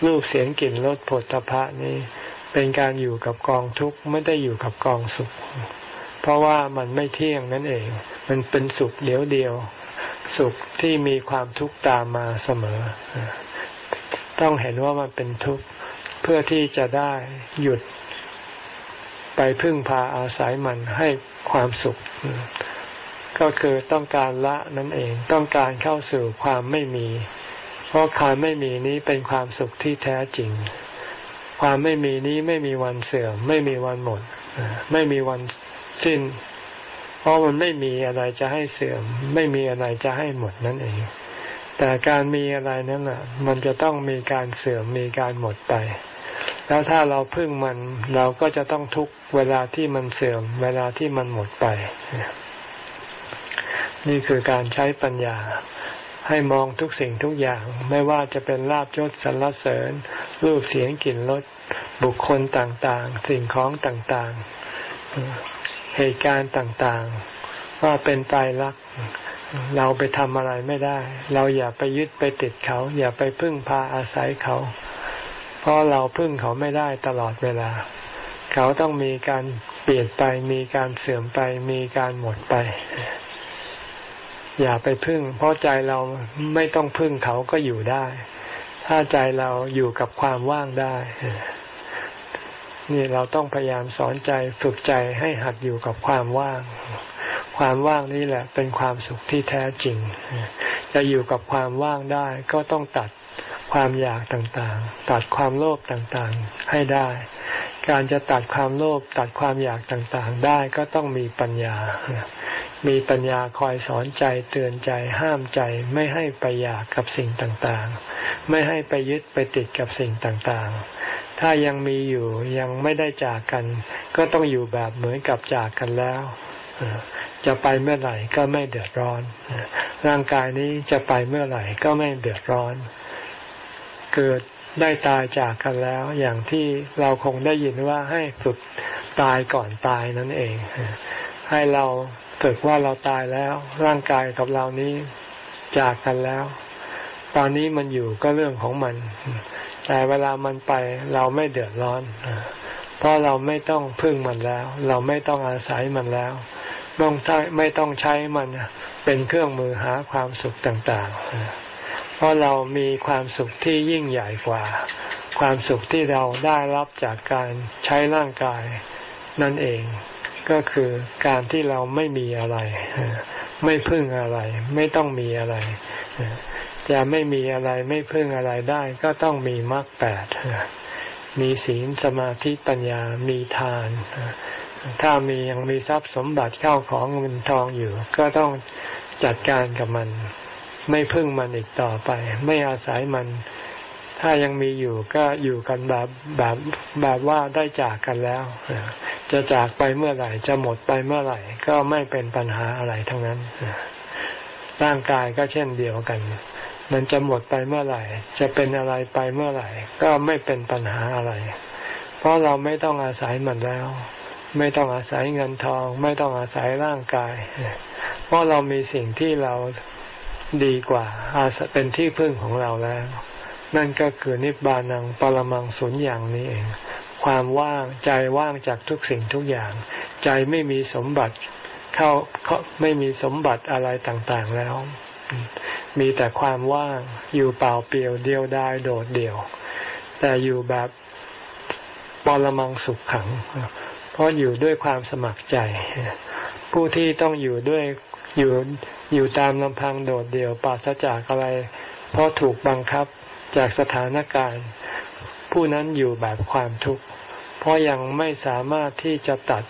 [SPEAKER 1] รูปเสียงกลิ่นรสผลตภะนี้ เป็นการอยู่กับกองทุกข์ไม่ได้อยู่กับกองสุข เพราะว่ามันไม่เที่ยงนั่นเอง มันเป็นสุขเดียวเดียว สุขที่มีความทุกข์ตามมาเสมอ ต้องเห็นว่ามันเป็นทุกข์เพื่อที่จะได้หยุดไปพึ่งพาอาศัยมันให้ความสุข ก็คือต้องการละนั่นเองต้องการเข้าสู่ความไม่มี เพราะความไม่มีนี้เป็นความสุขที่แท้จริง ความไม่มีนี้ไม่มีวันเสื่อม ไม่มีวันหมด ไม่มีวันสิ้น เพราะมันไม่มีอะไรจะให้เสื่อม ไม่มีอะไรจะให้หมดนั่นเอง แต่การมีอะไรนั้นอะ มันจะต้องมีการเสื่อมมีการหมดไปแล้วถ้าเราพึ่งมันเราก็จะต้องทุกเวลาที่มันเสื่อม เวลาที่มันหมดไป นี่คือการใช้ปัญญา ให้มองทุกสิ่งทุกอย่าง ไม่ว่าจะเป็นลาบยศสรรเสริญ รูปเสียงกลิ่นรสบุคคลต่างๆ สิ่งของต่างๆ เหตุการณ์ต่างๆ ว่าเป็นตายรัก เราไปทำอะไรไม่ได้ เราอย่าไปยึดไปติดเขา อย่าไปพึ่งพาอาศัยเขา เพราะเราพึ่งเขาไม่ได้ตลอดเวลา เขาต้องมีการเปลี่ยนไปมีการเสื่อมไปมีการหมดไป อย่าไปพึ่ง เพราะใจเราไม่ต้องพึ่งเขาก็อยู่ได้ ถ้าใจเราอยู่กับความว่างได้ นี่เราต้องพยายามสอนใจฝึกใจให้หัดอยู่กับความว่าง ความว่างนี่แหละ เป็นความสุขที่แท้จริง จะอยู่กับความว่างได้ ก็ต้องตัดความอยากต่างๆ ตัดความโลภต่างๆให้ได้ การจะตัดความโลภตัดความอยากต่างๆ ได้ก็ต้องมีปัญญา มีปัญญาคอยสอนใจเตือนใจห้ามใจไม่ให้ไปอยากกับสิ่งต่างๆ ไม่ให้ไปยึดไปติดกับสิ่งต่างๆ ถ้ายังมีอยู่ยังไม่ได้จากกัน ก็ต้องอยู่แบบเหมือนกับจากกันแล้วจะไปเมื่อไหร่ก็ไม่เดือดร้อน ร่างกายนี้จะไปเมื่อไหร่ก็ไม่เดือดร้อน เกิดได้ตายจากกันแล้ว อย่างที่เราคงได้ยินว่าให้ฝึกตายก่อนตายนั่นเอง ให้เราฝึกว่าเราตายแล้ว ร่างกายกับเรานี้จากกันแล้ว ตอนนี้มันอยู่ก็เรื่องของมัน แต่เวลามันไปเราไม่เดือดร้อน เพราะเราไม่ต้องพึ่งมันแล้ว เราไม่ต้องอาศัยมันแล้วต้องไม่ต้องใช้มันเป็นเครื่องมือหาความสุขต่างๆ เพราะเรามีความสุขที่ยิ่งใหญ่กว่า ความสุขที่เราได้รับจากการใช้ร่างกายนั่นเอง ก็คือการที่เราไม่มีอะไร ไม่พึ่งอะไร ไม่ต้องมีอะไร จะไม่มีอะไรไม่พึ่งอะไรได้ ก็ต้องมีมรรคแปดมีศีลสมาธิปัญญามีทาน ถ้ามียังมีทรัพย์สมบัติเข้าของเงินทองอยู่ ก็ต้องจัดการกับมัน ไม่พึ่งมันอีกต่อไป ไม่อาศัยมัน ถ้ายังมีอยู่ก็อยู่กันแบบแบบแบบว่าได้จากกันแล้ว จะจากไปเมื่อไหร่ จะหมดไปเมื่อไหร่ ก็ไม่เป็นปัญหาอะไรทั้งนั้น ร่างกายก็เช่นเดียวกัน มันจะหมดไปเมื่อไหร่ จะเป็นอะไรไปเมื่อไหร่ ก็ไม่เป็นปัญหาอะไร เพราะเราไม่ต้องอาศัยมันแล้ว ไม่ต้องอาศัยเงินทอง ไม่ต้องอาศัยร่างกาย เพราะเรามีสิ่งที่เราดีกว่าอาเป็นที่พึ่งของเราแล้ว นั่นก็คือนิบานังปรมังสุญญ์อย่างนี้เอง ความว่างใจว่างจากทุกสิ่งทุกอย่าง ใจไม่มีสมบัติเข้าไม่มีสมบัติอะไรต่างๆแล้ว มีแต่ความว่างอยู่เปล่าเปลี่ยวเดียวดายโดดเดี่ยว แต่อยู่แบบปรมังสุขขัง เพราะอยู่ด้วยความสมัครใจ ผู้ที่ต้องอยู่ด้วยอยู่อยู่ตามลำพังโดดเดี่ยวปราศจากอะไร เพราะถูกบังคับ จากสถานการณ์ ผู้นั้นอยู่แบบความทุกข์ เพราะยังไม่สามารถที่จะตัด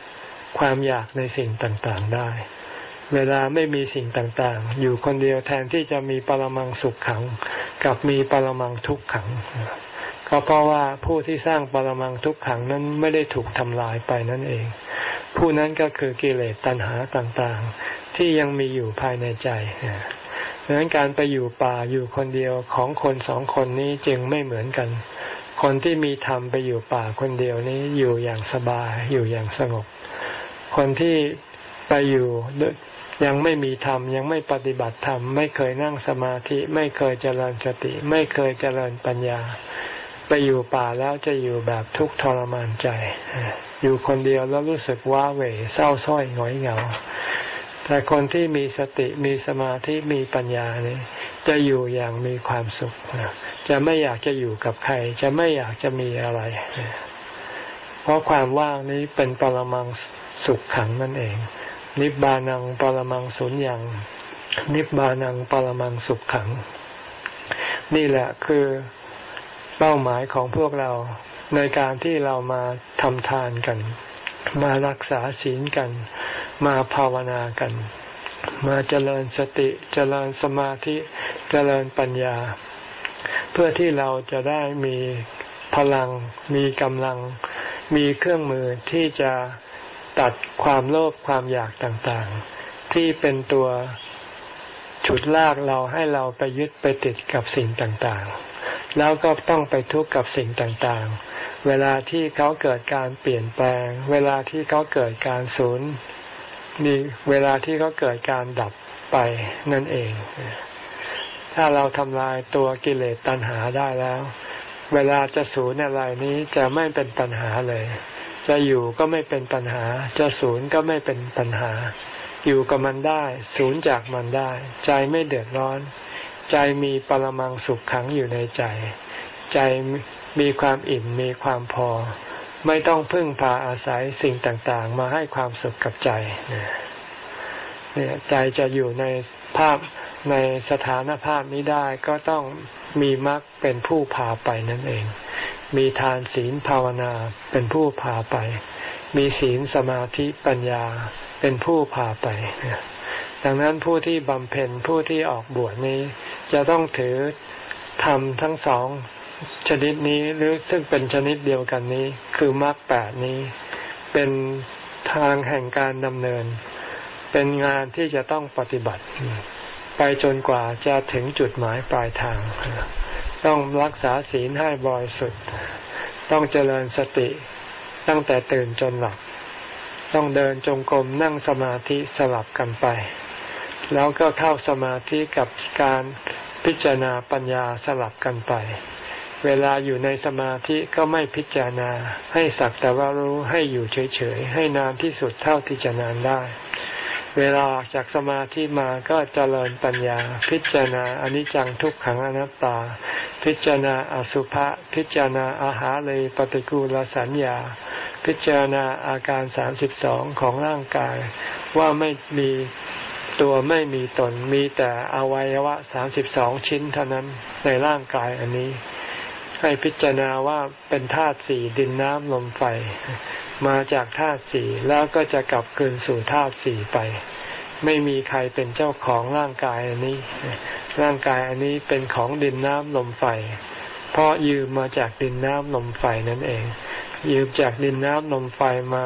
[SPEAKER 1] ความอยากในสิ่งต่างๆได้ เวลาไม่มีสิ่งต่างๆ อยู่คนเดียวแทนที่จะมีปรมังสุขขัง กับมีปรมังทุกขัง ก็เพราะว่าผู้ที่สร้างปรมังทุกขังนั้นไม่ได้ถูกทำลายไปนั่นเอง ผู้นั้นก็คือกิเลสตัณหาต่างๆ ที่ยังมีอยู่ภายในใจ ดังนั้นการไปอยู่ป่าอยู่คนเดียวของคนสองคนนี้จึงไม่เหมือนกัน คนที่มีธรรมไปอยู่ป่าคนเดียวนี้อยู่อย่างสบายอยู่อย่างสงบ คนที่ไปอยู่ยังไม่มีธรรมยังไม่ปฏิบัติธรรมไม่เคยนั่งสมาธิไม่เคยเจริญสติ ไม่เคยเจริญปัญญา ไปอยู่ป่าแล้วจะอยู่แบบทุกข์ทรมานใจ อยู่คนเดียวแล้วรู้สึกว้าเหวเศร้าส้อยหงอยเหงา แต่คนที่มีสติมีสมาธิมีปัญญาเนี่ยจะอยู่อย่างมีความสุข จะไม่อยากจะอยู่กับใคร จะไม่อยากจะมีอะไร เพราะความว่างนี้เป็นปรมังสุขขังนั่นเอง นิบานังปรมังสุญญ์นิบานังปรมังสุขขัง นี่แหละคือเป้าหมายของพวกเราในการที่เรามาทำทานกัน มารักษาศีลกัน มาภาวนากัน มาเจริญสติเจริญสมาธิเจริญปัญญา เพื่อที่เราจะได้มีพลังมีกำลังมีเครื่องมือที่จะตัดความโลภความอยากต่างๆ ที่เป็นตัวฉุดลากเราให้เราไปยึดไปติดกับสิ่งต่างๆ แล้วก็ต้องไปทุกข์กับสิ่งต่างๆ เวลาที่เขาเกิดการเปลี่ยนแปลง เวลาที่เขาเกิดการสูญมีเวลาที่เขาเกิดการดับไปนั่นเอง ถ้าเราทำลายตัวกิเลสตัณหาได้แล้ว เวลาจะสูญอะไรนี้จะไม่เป็นปัญหาเลย จะอยู่ก็ไม่เป็นปัญหา จะสูญก็ไม่เป็นปัญหา อยู่กับมันได้ สูญจากมันได้ ใจไม่เดือดร้อน ใจมีปรมังสุขขังอยู่ในใจ ใจมีความอิ่มมีความพอ ไม่ต้องพึ่งพาอาศัยสิ่งต่างๆ มาให้ความสุขกับใจเนี่ยใจจะอยู่ในภาพในสถานภาพนี้ได้ก็ต้องมีมรรคเป็นผู้พาไปนั่นเอง มีทานศีลภาวนาเป็นผู้พาไป มีศีลสมาธิปัญญาเป็นผู้พาไปดังนั้นผู้ที่บำเพ็ญผู้ที่ออกบวชนี้ จะต้องถือทำทั้งสอง ชนิดนี้หรือซึ่งเป็นชนิดเดียวกันนี้ คือมรรคแปดนี้ เป็นทางแห่งการดำเนิน เป็นงานที่จะต้องปฏิบัติ ไปจนกว่าจะถึงจุดหมายปลายทาง ต้องรักษาศีลให้บริสุทธิ์ต้องเจริญสติตั้งแต่ตื่นจนหลับต้องเดินจงกรมนั่งสมาธิสลับกันไป แล้วก็เข้าสมาธิกับการพิจารณาปัญญาสลับกันไป เวลาอยู่ในสมาธิก็ไม่พิจารณา ให้สักแต่ว่ารู้ให้อยู่เฉยๆ ให้นานที่สุดเท่าที่จะนานได้ เวลาออกจากสมาธิมาก็เจริญปัญญา พิจารณาอนิจจังทุกขังอนัตตา พิจารณาอสุภะพิจารณาอาหารเลยปฏิกูลสัญญา พิจารณาอาการสามสิบสองของร่างกาย ว่าไม่มีตัวไม่มีตนมีแต่อวัยวะสามสิบสองชิ้นเท่านั้นในร่างกายอันนี้ ให้พิจารณาว่าเป็นธาตุสี่ดินน้ำลมไฟ มาจากธาตุสี่แล้วก็จะกลับคืนสู่ธาตุสี่ไป ไม่มีใครเป็นเจ้าของร่างกายอันนี้ ร่างกายอันนี้เป็นของดินน้ำลมไฟ เพราะยืมมาจากดินน้ำลมไฟนั่นเอง ยืมจากดินน้ำลมไฟมา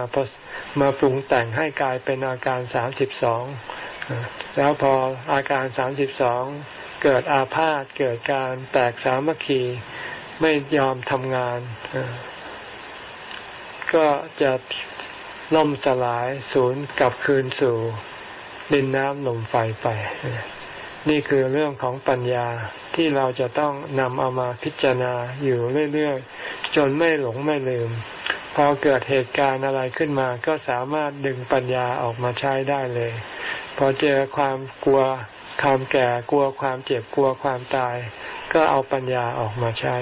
[SPEAKER 1] มาปรุงแต่งให้กลายเป็นอาการสามสิบสองแล้วพออาการสามสิบสองเกิดอาพาธเกิดการแตกสามัคคี ไม่ยอมทำงาน ก็จะล่มสลายศูนย์กลับคืนสู่ดินน้ำลมไฟไป นี่คือเรื่องของปัญญาที่เราจะต้องนำเอามาพิจารณาอยู่เรื่อยๆ จนไม่หลงไม่ลืม พอเกิดเหตุการณ์อะไรขึ้นมา ก็สามารถดึงปัญญาออกมาใช้ได้เลย พอเจอความกลัวความแก่กลัวความเจ็บกลัวความตาย ก็เอาปัญญาออกมาใช้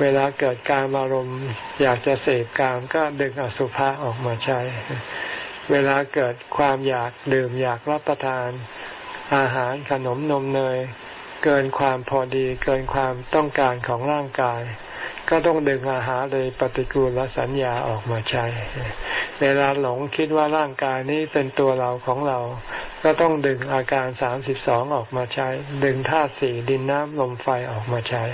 [SPEAKER 1] เวลาเกิดการอารมณ์อยากจะเสพกามก็ดึงอสุภะออกมาใช้ เวลาเกิดความอยากดื่มอยากรับประทาน อาหารขนมนมเนย เกินความพอดีเกินความต้องการของร่างกาย ก็ต้องดึงอาหารเลยปฏิกูลสัญญาออกมาใช้ เวลาหลงคิดว่าร่างกายนี้เป็นตัวเราของเรา ก็ต้องดึงอาการสามสิบสองออกมาใช้ ดึงธาตุสี่ดินน้ำลมไฟออกมาใช้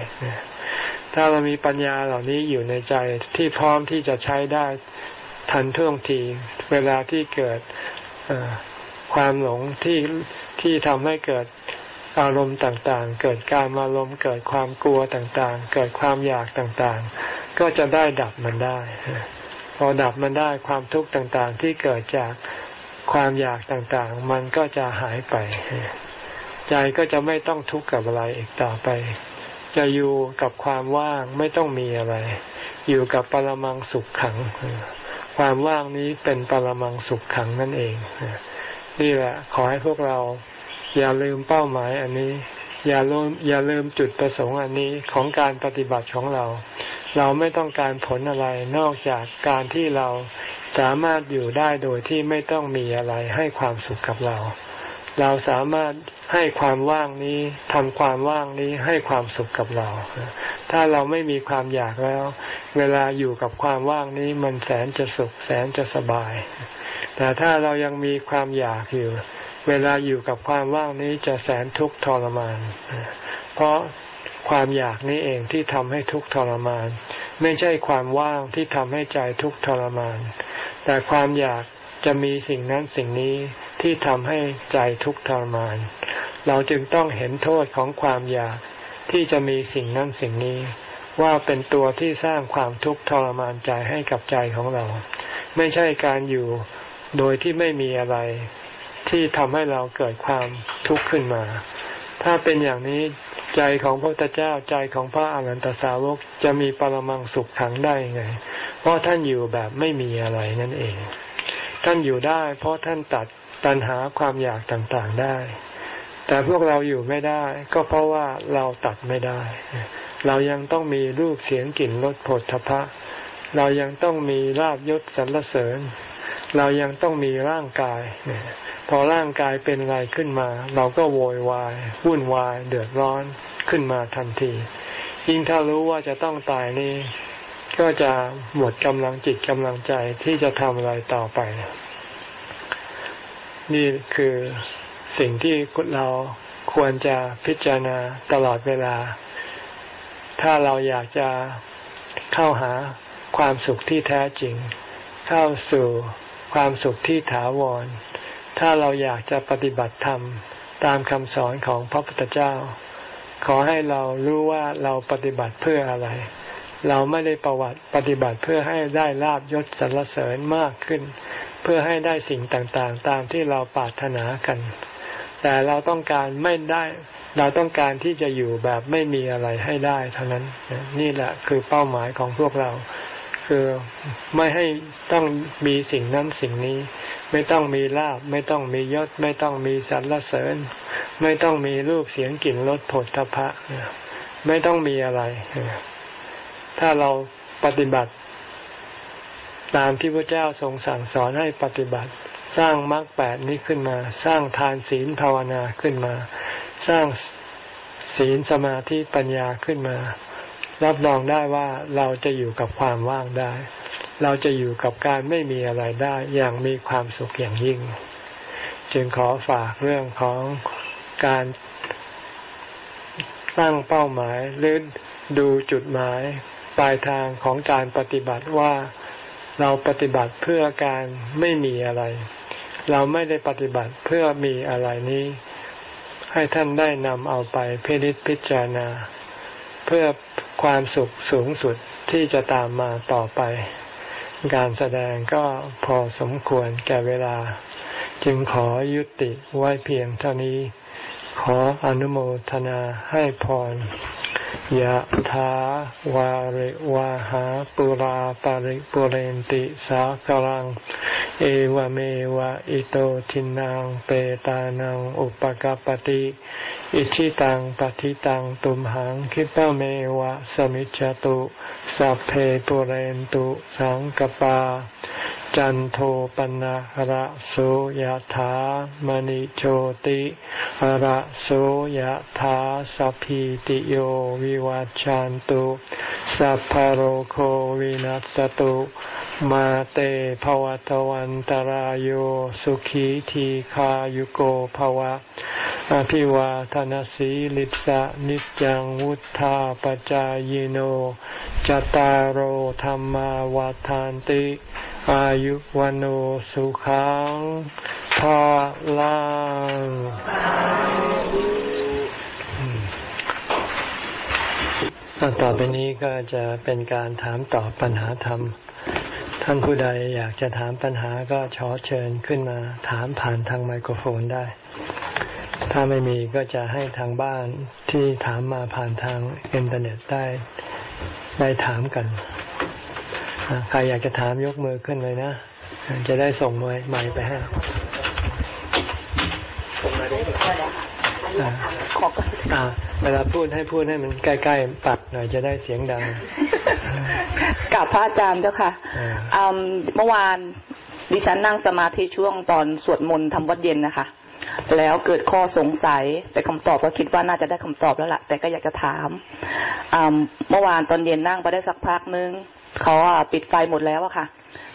[SPEAKER 1] ถ้าเรามีปัญญาเหล่านี้อยู่ในใจที่พร้อมที่จะใช้ได้ทันท่วงที เวลาที่เกิดความหลงที่ที่ทำให้เกิดอารมณ์ต่างๆ เกิดการอารมณ์เกิดความกลัวต่างๆ เกิดความอยากต่างๆ ก็จะได้ดับมันได้ พอดับมันได้ความทุกข์ต่างๆ ที่เกิดจากความอยากต่างๆ มันก็จะหายไป ใจก็จะไม่ต้องทุกข์กับอะไรอีกต่อไป จะอยู่กับความว่างไม่ต้องมีอะไร อยู่กับปรมังสุขขัง ความว่างนี้เป็นปรมังสุขขังนั่นเอง นี่แหละ ขอให้พวกเรา อย่าลืมเป้าหมายอันนี้ อย่าลืมอย่าลืมจุดประสงค์อันนี้ของการปฏิบัติของเรา เราไม่ต้องการผลอะไรนอกจากการที่เราสามารถอยู่ได้โดยที่ไม่ต้องมีอะไรให้ความสุขกับเรา เราสามารถให้ความว่างนี้ทำความว่างนี้ให้ความสุขกับเรา ถ้าเราไม่มีความอยากแล้ว เวลาอยู่กับความว่างนี้มันแสนจะสุขแสนจะสบาย แต่ถ้าเรายังมีความอยากอยู่ เวลาอยู่กับความว่างนี้จะแสนทุกข์ทรมาน เพราะความอยากนี้เองที่ทำให้ทุกข์ทรมาน ไม่ใช่ความว่างที่ทำให้ใจทุกข์ทรมาน แต่ความอยาก จะมีสิ่งนั้นสิ่งนี้ที่ทำให้ใจทุกข์ทรมาน เราจึงต้องเห็นโทษของความอยากที่จะมีสิ่งนั้นสิ่งนี้ ว่าเป็นตัวที่สร้างความทุกข์ทรมานใจให้กับใจของเรา ไม่ใช่การอยู่โดยที่ไม่มีอะไร ที่ทำให้เราเกิดความทุกข์ขึ้นมา ถ้าเป็นอย่างนี้ใจของพระพุทธเจ้าใจของพระอรหันตสาวกจะมีปรมังสุขขังได้ไง เพราะท่านอยู่แบบไม่มีอะไรนั่นเอง ท่านอยู่ได้ เพราะท่านตัดตัณหาความอยากต่างๆได้ แต่พวกเราอยู่ไม่ได้ ก็เพราะว่าเราตัดไม่ได้ เรายังต้องมีรูปเสียงกลิ่นรสผลทพะ เรายังต้องมีลาบยศสรรเสริญ เรายังต้องมีร่างกาย พอร่างกายเป็นอะไรขึ้นมา เราก็โวยวายวุ่นวาย เดือดร้อนขึ้นมาทันที ยิ่งถ้ารู้ว่าจะต้องตายนี่ ก็จะหมดกำลังจิตกำลังใจที่จะทำอะไรต่อไป นี่คือสิ่งที่เราควรจะพิจารณาตลอดเวลา ถ้าเราอยากจะเข้าหาความสุขที่แท้จริง เข้าสู่ความสุขที่ถาวร ถ้าเราอยากจะปฏิบัติธรรมตามคำสอนของพระพุทธเจ้า ขอให้เรารู้ว่าเราปฏิบัติเพื่ออะไร เราไม่ได้ประวัติปฏิบัติเพื่อให้ได้ลาบยศสรรเสริญมากขึ้น เพื่อให้ได้สิ่งต่างๆ ตามที่เราปรารถนากัน แต่เราต้องการไม่ได้เราต้องการที่จะอยู่แบบไม่มีอะไรให้ได้เท่านั้นนี่แหละคือเป้าหมายของพวกเรา คือไม่ให้ต้องมีสิ่งนั้นสิ่งนี้ ไม่ต้องมีลาบ ไม่ต้องมียศ ไม่ต้องมีสรรเสริญ ไม่ต้องมีรูปเสียงกลิ่นรสผลทพะ ไม่ต้องมีอะไร ถ้าเราปฏิบัติ ตามที่พระเจ้าทรงสั่งสอนให้ปฏิบัติ สร้างมรรคแปดนี้ขึ้นมา สร้างทานศีลภาวนาขึ้นมา สร้างศีลสมาธิปัญญาขึ้นมา รับรองได้ว่าเราจะอยู่กับความว่างได้ เราจะอยู่กับการไม่มีอะไรได้อย่างมีความสุขอย่างยิ่ง จึงขอฝากเรื่องของการตั้งเป้าหมายหรือดูจุดหมาย ปลายทางของการปฏิบัติว่าเราปฏิบัติเพื่อการไม่มีอะไร เราไม่ได้ปฏิบัติเพื่อมีอะไรนี้ ให้ท่านได้นำเอาไปพิจิตพิจารณา เพื่อความสุขสูงสุดที่จะตามมาต่อไป การแสดงก็พอสมควรแก่เวลา จึงขอยุติไว้เพียงเท่านี้ ขออนุโมทนาให้พร ยะถาวาริวาหาปุราปาริปุเรนติสากลัง เอวเมวะอิโตทินังเปตานังอุปกปติอิชิตังปฏิตังตุมหังคิปะเมวะสมิจจตุสัพเพปุเรนตุสังกปา จันโทปนะระโสยธามณิโชติ ระโสยธาสัพพิติโยวิวัจจันตุสัพพโรโควินัสตุมาเตภวตวันตารโยสุขีทีขายุโกภวะ อภิวาทนสีลิสะนิจังวุธาปจายโนจตารโหธรรมวาทานติ อายุวันโอสุขัง ภาลังต่อไปนี้ก็จะเป็นการถามตอบปัญหาธรรม ท่านผู้ใดอยากจะถามปัญหาก็ขอเชิญขึ้นมาถามผ่านทางไมโครโฟนได้ ถ้าไม่มีก็จะให้ทางบ้านที่ถามมาผ่านทางอินเทอร์เน็ตได้ได้ถามกัน ใครอยากจะถามยกมือขึ้นเลยนะ จะได้ส่งไม้ใหม่ไปให้ส่งมาได้ขอบอ่าเวลาพูดให้พูดให้มันใกล้ๆปัดหน่อยจะได้เสียงดัง
[SPEAKER 2] กับพระอาจารย์เจ้าค่ะเมื่อวานดิฉันนั่งสมาธิช่วงตอนสวดมนต์ทำวัดเย็นนะคะ แล้วเกิดข้อสงสัยแต่คำตอบก็คิดว่าน่าจะได้คำตอบแล้วล่ะ แต่ก็อยากจะถามเมื่อวานตอนเย็นนั่งไปได้สักพักนึงเขาปิดไฟหมดแล้วอะค่ะ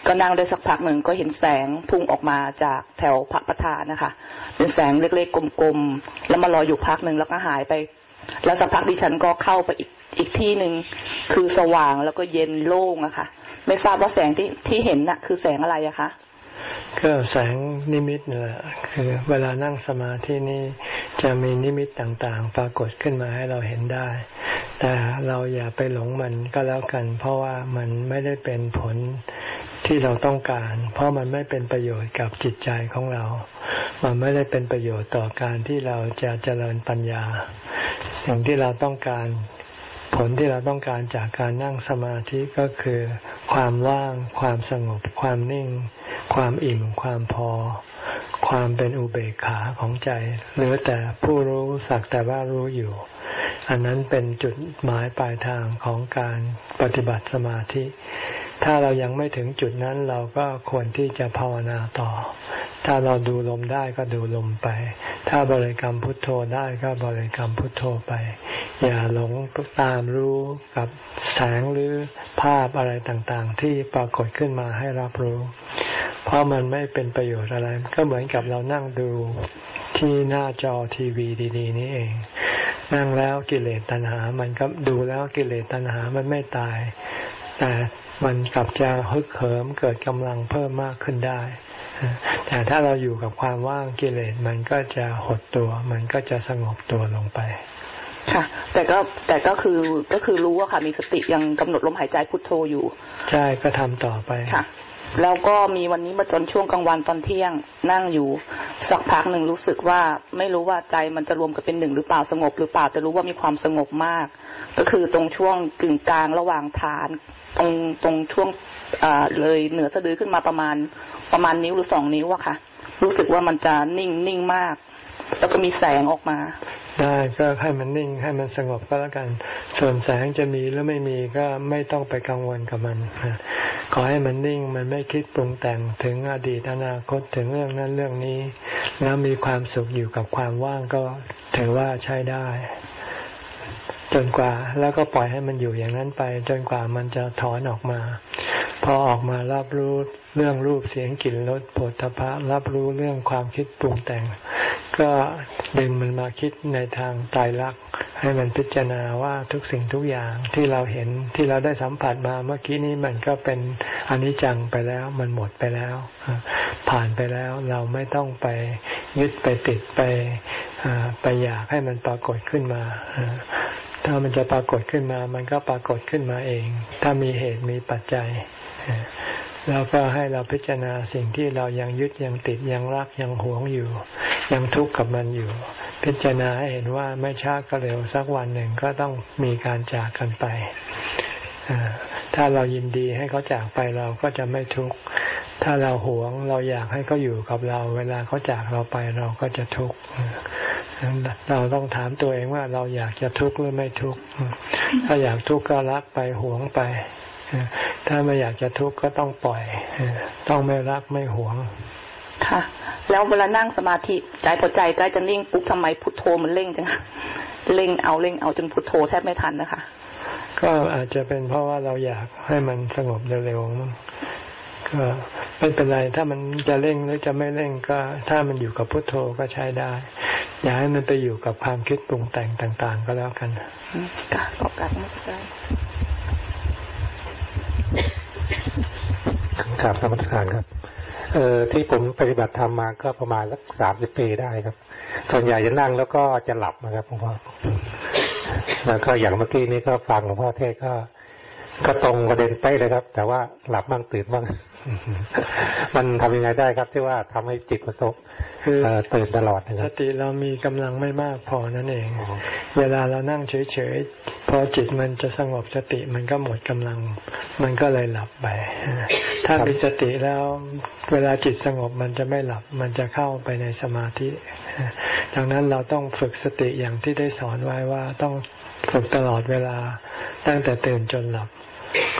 [SPEAKER 2] ก็นั่งได้สักพักหนึ่งก็เห็นแสงพุ่งออกมาจากแถวพระประธานนะคะ เป็นแสงเล็กๆกลมๆแล้วมารออยู่พักหนึ่งแล้วก็หายไป แล้วสักพักดิฉันก็เข้าไปอีกอีกที่หนึ่งคือสว่างแล้วก็เย็นโล่งอะค่ะ ไม่ทราบว่าแสงที่ที่เห็นน่ะ คือแสงอะไรอะคะ
[SPEAKER 1] ก็แสงนิมิตนี่แหละคือเวลานั่งสมาธินี่จะมีนิมิตต่างๆ ปรากฏขึ้นมาให้เราเห็นได้ แต่เราอย่าไปหลงมันก็แล้วกัน เพราะว่ามันไม่ได้เป็นผลที่เราต้องการ เพราะมันไม่เป็นประโยชน์กับจิตใจของเรา มันไม่ได้เป็นประโยชน์ต่อการที่เราจะเจริญปัญญา สิ่งที่เราต้องการผลที่เราต้องการจากการนั่งสมาธิก็คือ ความว่าง ความสงบ ความนิ่ง ความอิ่มความพอ ความเป็นอุเบกขาของใจเหลือแต่ผู้รู้สักแต่ว่ารู้อยู่ อันนั้นเป็นจุดหมายปลายทางของการปฏิบัติสมาธิ ถ้าเรายังไม่ถึงจุดนั้นเราก็ควรที่จะภาวนาต่อ ถ้าเราดูลมได้ก็ดูลมไป ถ้าบริกรรมพุทโธได้ก็บริกรรมพุทโธไป อย่าหลงตามรู้กับแสงหรือภาพอะไรต่างๆ ที่ปรากฏขึ้นมาให้รับรู้ เพราะมันไม่เป็นประโยชน์อะไร ก็เหมือนกับเรานั่งดูที่หน้าจอทีวีดีๆ นี่เอง นั่งแล้วกิเลสตัณหา มันก็ดูแล้วกิเลสตัณหามันไม่ตาย แต่มันกลับจะฮึกเหิมเกิดกำลังเพิ่มมากขึ้นได้ แต่ถ้าเราอยู่กับความว่างกิเลสมันก็จะหดตัว มันก็จะสงบตัวลงไป
[SPEAKER 2] ค่ะ แต่ก็แต่ก็คือก็คือรู้ว่าค่ะมีสติยังกำหนดลมหายใจพุทโธอยู่
[SPEAKER 1] ใช่ก็ทำต่อไป
[SPEAKER 2] ค่ะ แล้วก็มีวันนี้มาจนช่วงกลางวันตอนเที่ยงนั่งอยู่ สักพักหนึ่งรู้สึกว่าไม่รู้ว่าใจมันจะรวมกันเป็นหนึ่งหรือเปล่าสงบ หรือเปล่าแต่รู้ว่ามีความสงบมาก ก็คือตรงช่วงกึ่งกลางระหว่างฐาน ตรงตรงช่วงอ่าเลยเหนือสะดือขึ้นมาประมาณประมาณนิ้วหรือสองนิ้วอะค่ะ รู้สึกว่ามันจะนิ่งนิ่งมาก แล้วก็มีแสงออกมา
[SPEAKER 1] ได้ก็ให้มันนิ่งให้มันสงบก็แล้วกัน ส่วนแสงจะมีหรือไม่มีก็ไม่ต้องไปกังวลกับมันขอให้มันนิ่งมันไม่คิดปรุงแต่งถึงอดีตอนาคตถึงเรื่องนั้นเรื่องนี้ แล้วมีความสุขอยู่กับความว่างก็ถือว่าใช้ได้ จนกว่าแล้วก็ปล่อยให้มันอยู่อย่างนั้นไป จนกว่ามันจะถอนออกมาพอออกมารับรู้เรื่องรูปเสียงกลิ่นรสผลทพะรับรู้เรื่องความคิดปรุงแต่ง ก็ดึงมันมาคิดในทางตายรัก ให้มันพิจารณาว่าทุกสิ่งทุกอย่างที่เราเห็นที่เราได้สัมผัสมาเมื่อกี้นี้มันก็เป็นอนิจจังไปแล้ว มันหมดไปแล้ว ผ่านไปแล้วเราไม่ต้องไปยึดไปติดไปไปอยากให้มันปรากฏขึ้นมาถ้ามันจะปรากฏขึ้นมา มันก็ปรากฏขึ้นมาเอง ถ้ามีเหตุมีปัจจัยแล้วก็ให้เราพิจารณาสิ่งที่เรายังยึดยังติดยังรักยังหวงอยู่ ยังทุกข์กับมันอยู่ พิจารณาให้เห็นว่าไม่ช้าก็เร็วสักวันหนึ่งก็ต้องมีการจากกันไปถ้าเรายินดีให้เขาจากไปเราก็จะไม่ทุกข์ถ้าเราหวงเราอยากให้เขาอยู่กับเรา เวลาเขาจากเราไปเราก็จะทุกข์เราต้องถามตัวเองว่าเราอยากจะทุกข์หรือไม่ทุกข์ถ้าอยากทุกข์ก็รักไปหวงไป ถ้าไม่อยากจะทุกข์ก็ต้องปล่อย ต้องไม่รักไม่หวง
[SPEAKER 2] ค่ะ แล้วเวลานั่งสมาธิใจพอใจใกล้จะนิ่งปุ๊บทำไมพุทโธมันเร่งจังเร่งเอาเร่งเอาจนพุทโธแทบไม่ทันนะคะ
[SPEAKER 1] ก็อาจจะเป็นเพราะว่าเราอยากให้มันสงบเร็วๆมั้งก็ไม่เป็นไร ถ้ามันจะเร่งหรือจะไม่เร่งก็ ถ้ามันอยู่กับพุทโธก็ใช้ได้ อย่าให้มันไปอยู่กับความคิดปรุงแต่งต่าง ๆ ก็แล้วกัน
[SPEAKER 2] กาตอบกัน ไม่ได้
[SPEAKER 3] ครับสมรการครับ เอ่อที่ผมปฏิบัติธรรมมาก็ประมาณสักสามสิบปีได้ครับ ส่วนใหญ่จะนั่งแล้วก็จะหลับนะครับหลวงพ่อแล้วก็อย่างเมื่อกี้นี้ก็ฟังหลวงพ่อเทศก็ ก็ตรงประเด็นไปเลยครับ แต่ว่าหลับบ้างตื่นบ้างมันทำยังไงได้ครับ ที่ว่าทำให้จิตประสบคือตื่นตลอดนะค
[SPEAKER 1] รับสติเรามีกำลังไม่มากพอนั่นเอง เวลาเรานั่งเฉยๆพอจิตมันจะสงบสติมันก็หมดกำลัง มันก็เลยหลับไป ถ้ามีสติแล้วเวลาจิตสงบมันจะไม่หลับ มันจะเข้าไปในสมาธิ ดังนั้นเราต้องฝึกสติอย่างที่ได้สอนไว้ว่าต้องฝึกตลอดเวลาตั้งแต่ตื่นจนหลับ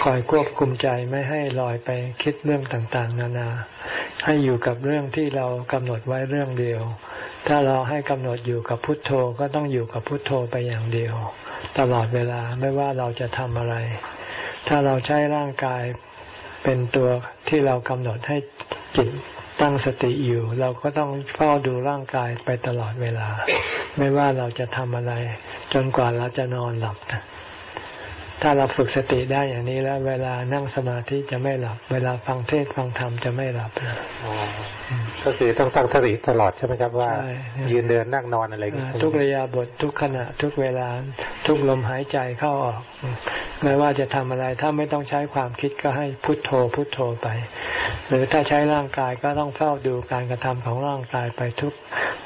[SPEAKER 1] คอยควบคุมใจไม่ให้ลอยไปคิดเรื่องต่างๆ นานา ให้อยู่กับเรื่องที่เรากำหนดไว้เรื่องเดียว ถ้าเราให้กำหนดอยู่กับพุทโธก็ต้องอยู่กับพุทโธไปอย่างเดียว ตลอดเวลาไม่ว่าเราจะทำอะไร ถ้าเราใช้ร่างกายเป็นตัวที่เรากำหนดให้จิตตั้งสติอยู่ เราก็ต้องเฝ้าดูร่างกายไปตลอดเวลา ไม่ว่าเราจะทำอะไร จนกว่าเราจะนอนหลับ ถ้าเราฝึกสติได้อย่างนี้แล้ว เวลานั่งสมาธิจะไม่หลับ เวลาฟังเทศฟังธรรมจะไม่หลับนะ
[SPEAKER 3] ก็คือต้องตั้งสติตลอดใช่ไหมครับว่า ยืนเดินนั่งนอนอะไร
[SPEAKER 1] ทุกระยะบททุกขณะ ทุกเวลาทุกลมหายใจเข้าออก ไม่ว่าจะทำอะไรถ้าไม่ต้องใช้ความคิดก็ให้พุทโธ พุทโธไป หรือถ้าใช้ร่างกายก็ต้องเฝ้าดูการกระทำของร่างกายไปทุก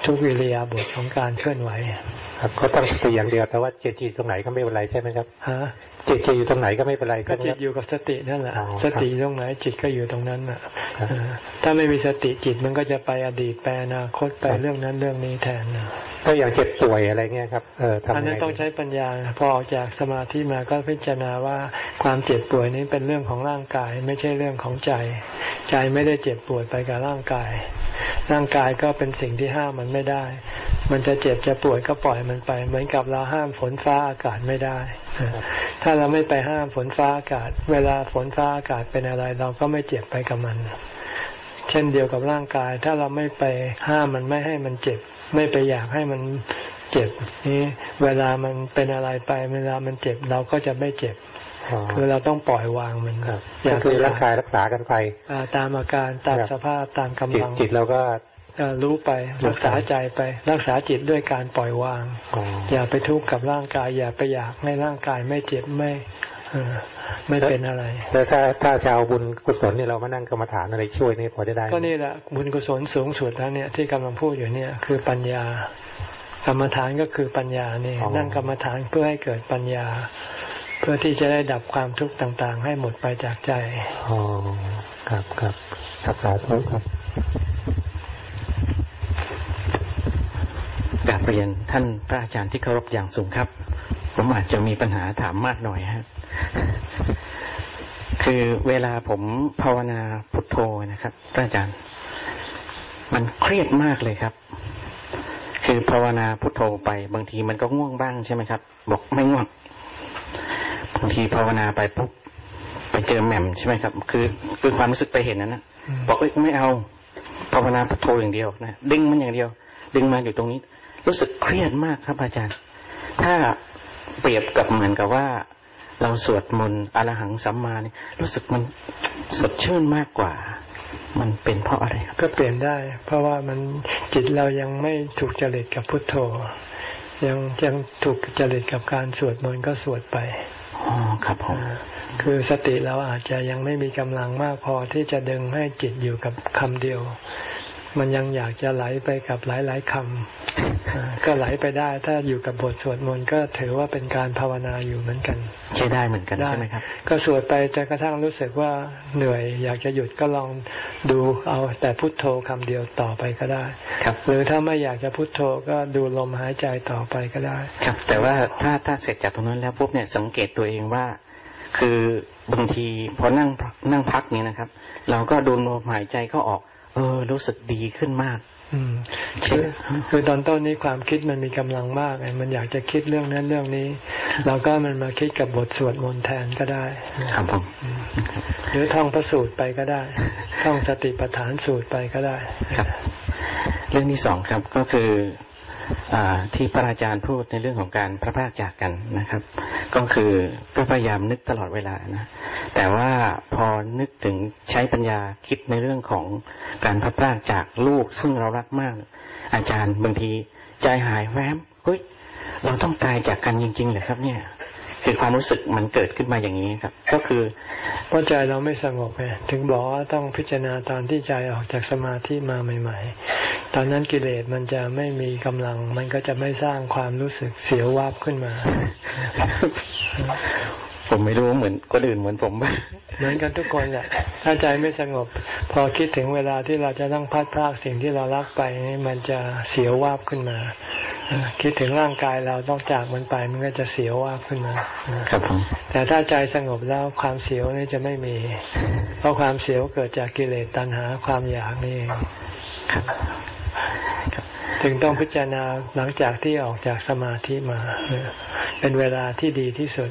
[SPEAKER 1] ทุกวิริยาบทของการเคลื่อนไหว
[SPEAKER 3] ครับก็ตั้งสติอย่างเดียวแต่ว่าเจตจิตตรงไหนก็ไม่เป็นไรใช่ไหมครับฮะจิตจะอยู่ตรงไหนก็ไม่เป็นไร
[SPEAKER 1] ก็จิตอยู่กับสตินั่นแหละสติตรงไหนจิตก็อยู่ตรงนั้นอะถ้าไม่มีสติจิตมันก็จะไปอดีตไปอนาคตไปเรื่องนั้นเรื่องนี้แทน
[SPEAKER 3] ก็อย่างเจ็บป่วยอะไรเงี้ยครับเออ
[SPEAKER 1] อันนั้นต้องใช้ปัญญาพอออกจากสมาธิมาก็พิจารณาว่าความเจ็บป่วยนี้เป็นเรื่องของร่างกาย ไม่ใช่เรื่องของใจ ใจไม่ได้เจ็บปวดไปกับร่างกาย ร่างกายก็เป็นสิ่งที่ห้ามมันไม่ได้ มันจะเจ็บจะปวดก็ปล่อยมันไป เหมือนกับเราห้ามฝนฟ้าอากาศไม่ได้ ถ้าเราไม่ไปห้ามฝนฟ้าอากาศ เวลาฝนฟ้าอากาศเป็นอะไร เราก็ไม่เจ็บไปกับมัน เช่นเดียวกับร่างกาย ถ้าเราไม่ไปห้ามมันไม่ให้มันเจ็บ ไม่ไปอยากให้มันเจ็บนี้เวลามันเป็นอะไรไป เวลามันเจ็บเราก็จะไม่เจ็บคือเราต้องปล่อยวางมัน
[SPEAKER 3] ครับอย่างคือร่างกายรักษากันไป
[SPEAKER 1] ตามอาการตามสภาพตามกำลัง
[SPEAKER 3] จิตเราก็
[SPEAKER 1] รู้ไปรักษาใจไป รักษาจิตด้วยการปล่อยวาง อย่าไปทุกข์กับร่างกาย อย่าไปอยากให้ร่างกายไม่เจ็บไม่ไม่เป็นอะไร
[SPEAKER 3] แล้วถ้าถ้าจะเอาบุญกุศลเนี่ยเรามานั่งกรรมฐานอะไรช่วยนี่พอจะได้
[SPEAKER 1] ก็นี่แหละบุญกุศลสูงสุดแล้วเนี่ยที่กำลังพูดอยู่เนี่ยคือปัญญากรรมฐานก็คือปัญญานี่นั่งกรรมฐานเพื่อให้เกิดปัญญา เพื่อที่จะได้ดับความทุกข์ต่าง ๆ ให้หมดไปจากใจ
[SPEAKER 3] อ๋อครับครับรักษาทุกครับ
[SPEAKER 4] กราบเรียนท่านพระอาจารย์ที่เคารพอย่างสูงครับ ผมอาจจะมีปัญหาถามมากหน่อยฮะคือเวลาผมภาวนาพุทโธนะครับพระอาจารย์ มันเครียดมากเลยครับ คือภาวนาพุทโธไป บางทีมันก็ง่วงบ้างใช่ไหมครับ บอกไม่ง่วงบางทีภาวนาไปปุ๊บไปเจอแหม่มใช่ไหมครับ คือคือความรู้สึกไปเห็นนั้นนะบอกเอ้ยไม่เอาภาวนาพุทโธอย่างเดียวนะดึงมันอย่างเดียว ดึงมาอยู่ตรงนี้ รู้สึกเครียดมากครับอาจารย์ ถ้าเปรียบกับเหมือนกับว่า เราสวดมนต์อรหังสัมมานี่รู้สึกมันสดชื่นมากกว่า มันเป็นเพราะอะไรครับ
[SPEAKER 1] ก็เปลี่ยนได้ เพราะว่ามันจิตเรายังไม่ถูกจริตกับพุทโธ ยังยังถูกจริตกับการสวดมนต์ก็สวดไป
[SPEAKER 4] อ๋อครับผม
[SPEAKER 1] คือสติเราอาจจะยังไม่มีกำลังมากพอที่จะดึงให้จิตอยู่กับคำเดียว มันยังอยากจะไหลไปกับหลาย ๆคำก็ไหลไปได้ ถ้าอยู่กับบทสวดมนต์ก็ถือว่าเป็นการภาวนาอยู่เหมือนกัน
[SPEAKER 4] ใช่ได้เหมือนกันใช่ไหมครับ
[SPEAKER 1] ก็สวดไปจนกระทั่งรู้สึกว่าเหนื่อย อยากจะหยุดก็ลองดูเอาแต่พุทโธคำเดียวต่อไปก็ได้
[SPEAKER 4] ครับ
[SPEAKER 1] หรือถ้าไม่อยากจะพุทโธก็ดูลมหายใจต่อไปก็ได้
[SPEAKER 4] ครับ แต่ว่าถ้าถ้าเสร็จจากตรงนั้นแล้วปุ๊บเนี่ยสังเกตตัวเองว่าคือบางทีพอนั่งนั่งพักนี้นะครับ เราก็ดูลมหายใจเข้าออก เออ รู้สึกดีขึ้นมาก
[SPEAKER 1] อืมคือคือตอนต้นนี้ความคิดมันมีกำลังมากไงมันอยากจะคิดเรื่องนั้นเรื่องนี้ เราก็มันมาคิดกับบทสวดมนต์แทนก็ได้
[SPEAKER 4] ครับผม
[SPEAKER 1] หรือท่องพระสูตรไปก็ได้ ท่องสติปัฏฐานสูตรไปก็ได้
[SPEAKER 4] ครับ เรื่องที่สองครับก็คืออ ที่พระอาจารย์พูดในเรื่องของการพระพากจากกันนะครับ ก็คือก็พยายามนึกตลอดเวลานะแต่ว่าพอนึกถึงใช้ปัญญาคิดในเรื่องของการพระพรากจากลูก ซึ่งเรารักมาก อาจารย์บางทีใจหายแวบเฮ้ยเราต้องตายจากกันจริงๆเลยครับเนี่ย คือความรู้สึกมันเกิดขึ้นมาอย่างนี้ครับ ก็คือ
[SPEAKER 1] เพราะใจเราไม่สงบไงถึงบอกว่าต้องพิจารณาตอนที่ใจออกจากสมาธิมาใหม่ ๆ ตอนนั้นกิเลสมันจะไม่มีกำลัง มันก็จะไม่สร้างความรู้สึกเสียววาบขึ้นมา
[SPEAKER 4] ผมไม่รู้เหมือนคนอื่นเหมือนผมบ้าง
[SPEAKER 1] เหมือนกันทุกคนแหละถ้าใจไม่สงบ พอคิดถึงเวลาที่เราจะต้องพัดพรากสิ่งที่เรารักไปนี่มันจะเสียววาบขึ้นมา คิดถึงร่างกายเราต้องจากมันไป มันก็จะเสียววาบขึ้นมา
[SPEAKER 4] ครับผม
[SPEAKER 1] แต่ถ้าใจสงบแล้วความเสียวนี่จะไม่มี เพราะความเสียวเกิดจากกิเลสตัณหาความอยากนี่เอง
[SPEAKER 4] ครับ
[SPEAKER 1] ถึงต้องพิจารณาหลังจากที่ออกจากสมาธิมา เป็นเวลาที่ดีที่สุด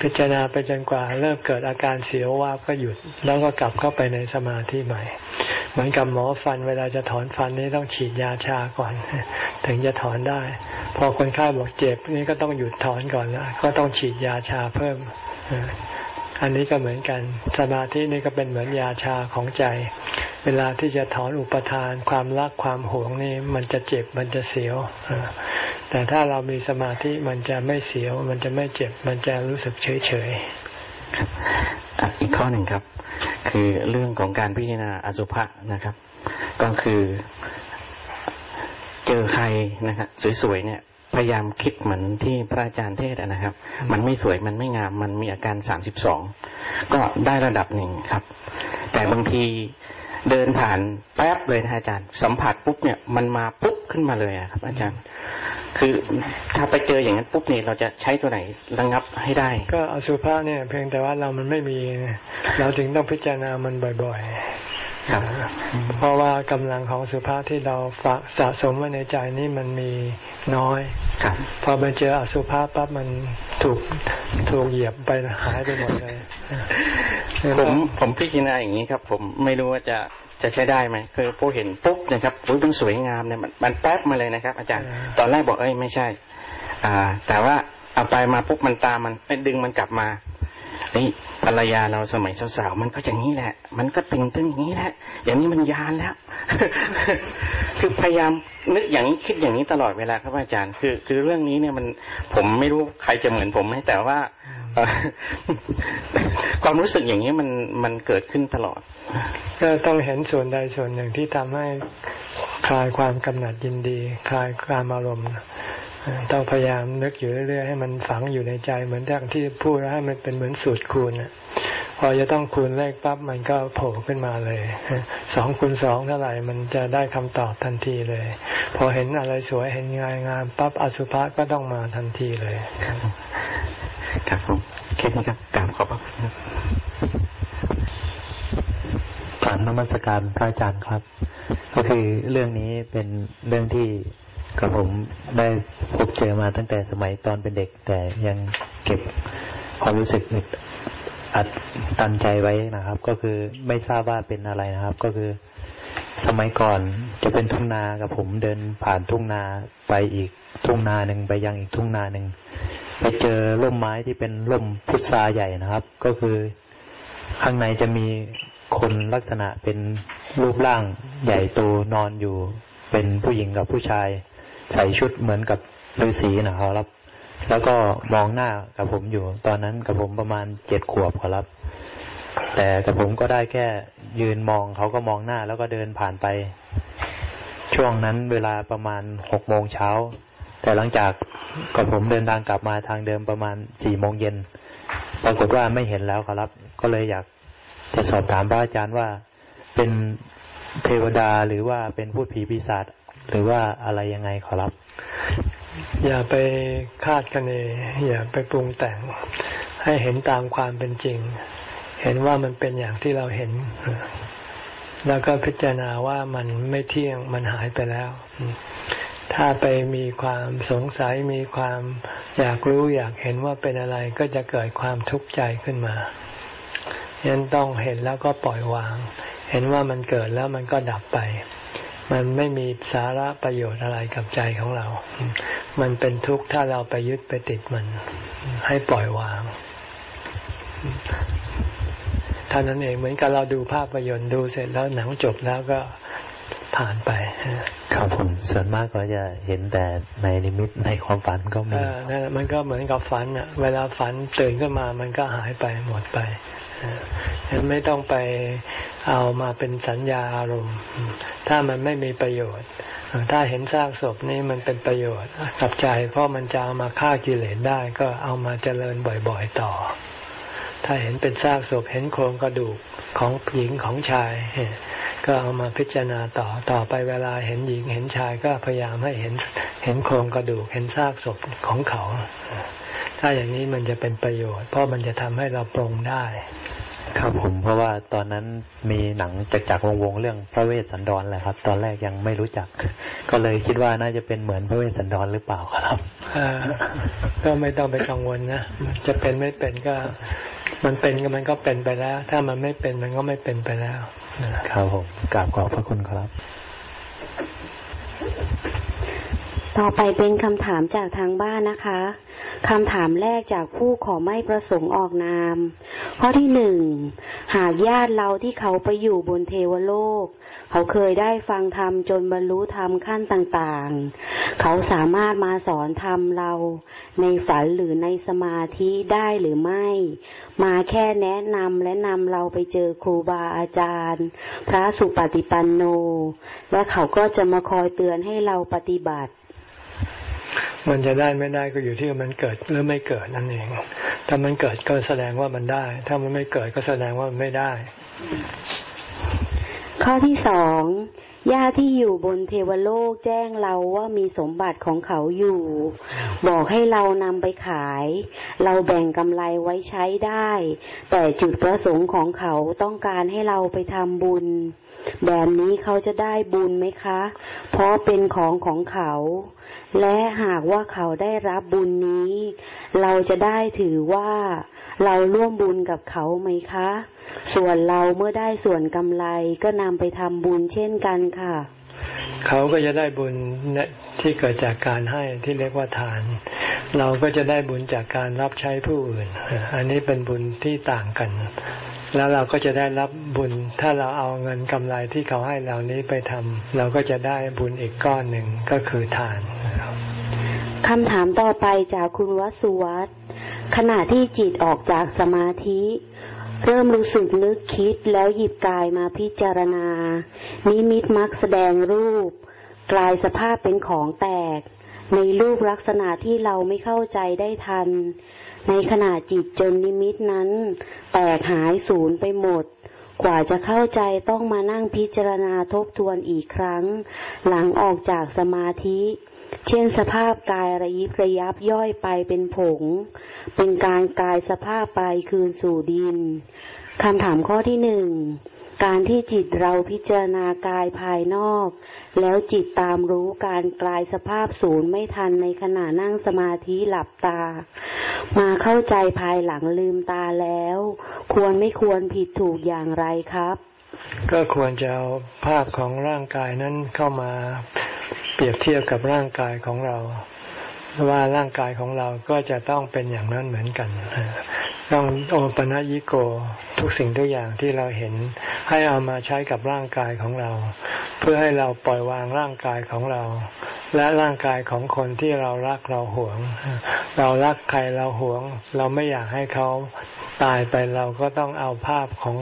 [SPEAKER 1] พิจารณาไปจนกว่าเริ่มเกิดอาการเสียวว่าก็หยุด แล้วก็กลับเข้าไปในสมาธิใหม่ เหมือนกับหมอฟันเวลาจะถอนฟันนี่ต้องฉีดยาชาก่อน ถึงจะถอนได้ พอคนไข้บอกเจ็บนี่ก็ต้องหยุดถอนก่อนแล้วก็ต้องฉีดยาชาเพิ่ม อันนี้ก็เหมือนกัน สมาธินี่ก็เป็นเหมือนยาชาของใจ เวลาที่จะถอนอุปทาน ความรักความหวงนี่มันจะเจ็บมันจะเสียว แต่ถ้าเรามีสมาธิมันจะไม่เสียว มันจะไม่เจ็บ มันจะรู้สึกเฉยเฉย
[SPEAKER 4] อีกข้อหนึ่งครับ คือเรื่องของการพิจารณาอสุภะนะครับ ก็คือเจอใครนะครับสวยๆเนี่ย พยายามคิดเหมือนที่พระอาจารย์เทศนะครับ มันไม่สวยมันไม่งาม มันมีอาการสามสิบสองก็ได้ระดับหนึ่งครับ แต่บางทีเดินผ่านแป๊บเลยนะอาจารย์ สัมผัสปุ๊บเนี่ยมันมาปุ๊บขึ้นมาเลยครับ อาจารย์ คือถ้าไปเจออย่างนั้นปุ๊บเนี่ยเราจะใช้ตัวไหนระงับให้ได้
[SPEAKER 1] ก็อสุภะเนี่ย เพียงแต่ว่าเรามันไม่มี เราถึงต้องพิจารณามันบ่อยๆ
[SPEAKER 4] ครับ
[SPEAKER 1] เพราะว่ากำลังของสุภาษที่เราฝากสะสมไว้ในใจนี่มันมีน้อย
[SPEAKER 4] ครับ
[SPEAKER 1] พอไปเจออสุภาพปั๊บมันถูกถูกเหยียบไปหายไปหมดเลย
[SPEAKER 4] ผมผมพิจารณาอย่างนี้ครับ ผมไม่รู้ว่าจะจะใช้ได้ไหมคือพอเห็นปุ๊บนะครับอุ้ยมันสวยงามเนี่ยมันมันแป๊บมาเลยนะครับ อาจารย์ตอนแรกบอกเอ้ยไม่ใช่ อ่า แต่ว่าเอาไปมาปุ๊บมันตามมันไปดึงมันกลับมานี่ ภรรยาเราสมัยสาวๆมันก็อย่างนี้แหละ มันก็ตึงตึงอย่างนี้แหละ อย่างนี้มันยานแล้ว คือพยายามนึกอย่างนี้คิดอย่างนี้ตลอดเวลาครับอาจารย์ คือ คือเรื่องนี้เนี่ยมันผมไม่รู้ใครจะเหมือนผมไหมแต่ว่า ความรู้สึกอย่างนี้มันมันเกิดขึ้นตลอด
[SPEAKER 1] ก็ต้องเห็นส่วนใดส่วนหนึ่งที่ทำให้คลายความกำหนัดยินดี คลายความอารมณ์ต้องพยายามนึกอยู่เรื่อยๆให้มันฝังอยู่ในใจเหมือนที่พูดให้มันเป็นเหมือนสูตรคูณ พอจะต้องคูณเลขปั๊บมันก็โผล่ขึ้นมาเลยสองคูณสองเท่าไหร่มันจะได้คำตอบทันทีเลย พอเห็นอะไรสวยเห็นงายงามปั๊บอสุภะก็ต้องมาทันทีเลย
[SPEAKER 4] ครับผมคิดนะครับกราบขอบพระคุณครับ
[SPEAKER 5] ผ่านนมัสการพระอาจารย์ครับ ก็คือเรื่องนี้เป็นเรื่องที่กับผมได้พบเจอมาตั้งแต่สมัยตอนเป็นเด็ก แต่ยังเก็บความรู้สึก อัดตันใจไว้นะครับ ก็คือไม่ทราบว่าเป็นอะไรนะครับ ก็คือ สมัยก่อนจะเป็นทุ่งนากับผมเดินผ่านทุ่งนาไปอีกทุ่งนาหนึ่งไปยังอีกทุ่งนาหนึ่งไปเจอร่มไม้ที่เป็นร่มพุทราใหญ่นะครับ ก็คือข้างในจะมีคนลักษณะเป็นรูปร่างใหญ่โตนอนอยู่ เป็นผู้หญิงกับผู้ชาย ใส่ชุดเหมือนกับฤาษีนะครับ แล้วก็มองหน้ากับผมอยู่ ตอนนั้นกับผมประมาณเจ็ดขวบครับ แต่กับผมก็ได้แค่ยืนมองเขาก็มองหน้าแล้วก็เดินผ่านไป ช่วงนั้นเวลาประมาณหกโมงเช้า แต่หลังจากกับผมเดินทางกลับมาทางเดิมประมาณสี่โมงเย็นปรากฏว่าไม่เห็นแล้วครับ ก็เลยอยากจะสอบถามพระอาจารย์ว่าเป็นเทวดาหรือว่าเป็นพูดผีปีศาจหรือว่าอะไรยังไงขอรับ
[SPEAKER 1] อย่าไปคาดคะเน อย่าไปปรุงแต่ง ให้เห็นตามความเป็นจริง เห็นว่ามันเป็นอย่างที่เราเห็น แล้วก็พิจารณาว่ามันไม่เที่ยงมันหายไปแล้ว ถ้าไปมีความสงสัยมีความอยากรู้อยากเห็นว่าเป็นอะไรก็จะเกิดความทุกข์ใจขึ้นมาฉะนั้นต้องเห็นแล้วก็ปล่อยวาง เห็นว่ามันเกิดแล้วมันก็ดับไป มันไม่มีสาระประโยชน์อะไรกับใจของเรา มันเป็นทุกข์ถ้าเราไปยึดไปติดมัน ให้ปล่อยวางท่านั้นเองเหมือนกับเราดูภาพยนตร์ดูเสร็จแล้วหนังจบแล้วก็ผ่านไป
[SPEAKER 5] ครับผมส่วนมากก็จะเห็นแต่ในนิมิตในความฝันก็มี
[SPEAKER 1] นั่นมันก็เหมือนกับฝันอะ เวลาฝันตื่นขึ้นมามันก็หายไปหมดไป ฉะนั้นไม่ต้องไปเอามาเป็นสัญญาอารมณ์ ถ้ามันไม่มีประโยชน์ ถ้าเห็นซากศพนี่มันเป็นประโยชน์กับใจ เพราะมันจะเอามาฆ่ากิเลสได้ก็เอามาเจริญบ่อยๆต่อ ถ้าเห็นเป็นซากศพเห็นโครงกระดูกของหญิงของชาย ก็เอามาพิจารณาต่อต่อไปเวลาเห็นหญิงเห็นชายก็พยายามให้เห็นเห็นโครงกระดูกเห็นซากศพของเขา ถ้าอย่างนี้มันจะเป็นประโยชน์ เพราะมันจะทำให้เราปรงได้
[SPEAKER 5] ครับผมเพราะว่าตอนนั้นมีหนังจากจากวงวงเรื่องพระเวสสันดรแหละครับ ตอนแรกยังไม่รู้จัก ก็เลยคิดว่าน่าจะเป็นเหมือนพระเวสสันดรหรือเปล่าครับ
[SPEAKER 1] ก็ไม่ต้องไปกังวลนะจะเป็นไม่เป็นก็ มันเป็นก็มันก็เป็นไปแล้ว ถ้ามันไม่เป็นมันก็ไม่เป็นไปแล้ว
[SPEAKER 5] ครับผมกราบขอบพระคุณครับ
[SPEAKER 6] ต่อไปเป็นคำถามจากทางบ้านนะคะ คำถามแรกจากผู้ขอไม่ประสงค์ออกนาม ข้อที่หนึ่ง หากญาติเราที่เขาไปอยู่บนเทวโลก เขาเคยได้ฟังธรรมจนบรรลุธรรมขั้นต่างๆ เขาสามารถมาสอนธรรมเราในฝันหรือในสมาธิได้หรือไม่ มาแค่แนะนำและนำเราไปเจอครูบาอาจารย์ พระสุปฏิปันโน และเขาก็จะมาคอยเตือนให้เราปฏิบัติ
[SPEAKER 1] มันจะได้ไม่ได้ก็อยู่ที่มันเกิดหรือไม่เกิดนั่นเอง ถ้ามันเกิดก็แสดงว่ามันได้ ถ้ามันไม่เกิดก็แสดงว่ามันไม่ได้
[SPEAKER 6] ข้อที่สองญาติที่อยู่บนเทวโลกแจ้งเราว่ามีสมบัติของเขาอยู่ บอกให้เรานำไปขาย เราแบ่งกำไรไว้ใช้ได้ แต่จุดประสงค์ของเขาต้องการให้เราไปทำบุญ แบบนี้เขาจะได้บุญไหมคะ เพราะเป็นของของเขา และหากว่าเขาได้รับบุญนี้ เราจะได้ถือว่าเราร่วมบุญกับเขาไหมคะ ส่วนเราเมื่อได้ส่วนกำไรก็นำไปทำบุญเช่นกันค่ะ
[SPEAKER 1] เขาก็จะได้บุญที่เกิดจากการให้ที่เรียกว่าทาน เราก็จะได้บุญจากการรับใช้ผู้อื่น อันนี้เป็นบุญที่ต่างกัน แล้วเราก็จะได้รับบุญ ถ้าเราเอาเงินกำไรที่เขาให้เรานี้ไปทำเราก็จะได้บุญอีกก้อนหนึ่งก็คือทาน
[SPEAKER 6] คำถามต่อไปจากคุณวสุวัตขณะที่จิตออกจากสมาธิ เริ่มรู้สึกนึกคิดแล้วหยิบกายมาพิจารณา นิมิตมักแสดงรูป กลายสภาพเป็นของแตก ในรูปลักษณะที่เราไม่เข้าใจได้ทัน ในขณะจิตจนนิมิตนั้น แตกหายสูญไปหมด กว่าจะเข้าใจต้องมานั่งพิจารณาทบทวนอีกครั้ง หลังออกจากสมาธิ เช่นสภาพกายระยิบระยับย่อยไปเป็นผง เป็นการกายสภาพไปคืนสู่ดินคำถามข้อที่หนึ่ง การที่จิตเราพิจารณากายภายนอก แล้วจิตตามรู้การกลายสภาพศูนย์ไม่ทันในขณะนั่งสมาธิหลับตา มาเข้าใจภายหลังลืมตาแล้ว ควรไม่ควรผิดถูกอย่างไรครับ
[SPEAKER 1] ก็ควรจะเอาภาพของร่างกายนั้นเข้ามาเปรียบเทียบกับร่างกายของเรา ว่าร่างกายของเราก็จะต้องเป็นอย่างนั้นเหมือนกัน ต้องโอปะยิโกทุกสิ่งทุกอย่างที่เราเห็น ให้เอามาใช้กับร่างกายของเรา เพื่อให้เราปล่อยวางร่างกายของเรา และร่างกายของคนที่เรารักเราหวง เรารักใครเราหวง เราไม่อยากให้เขาตายไปเราก็ต้องเอาภาพของ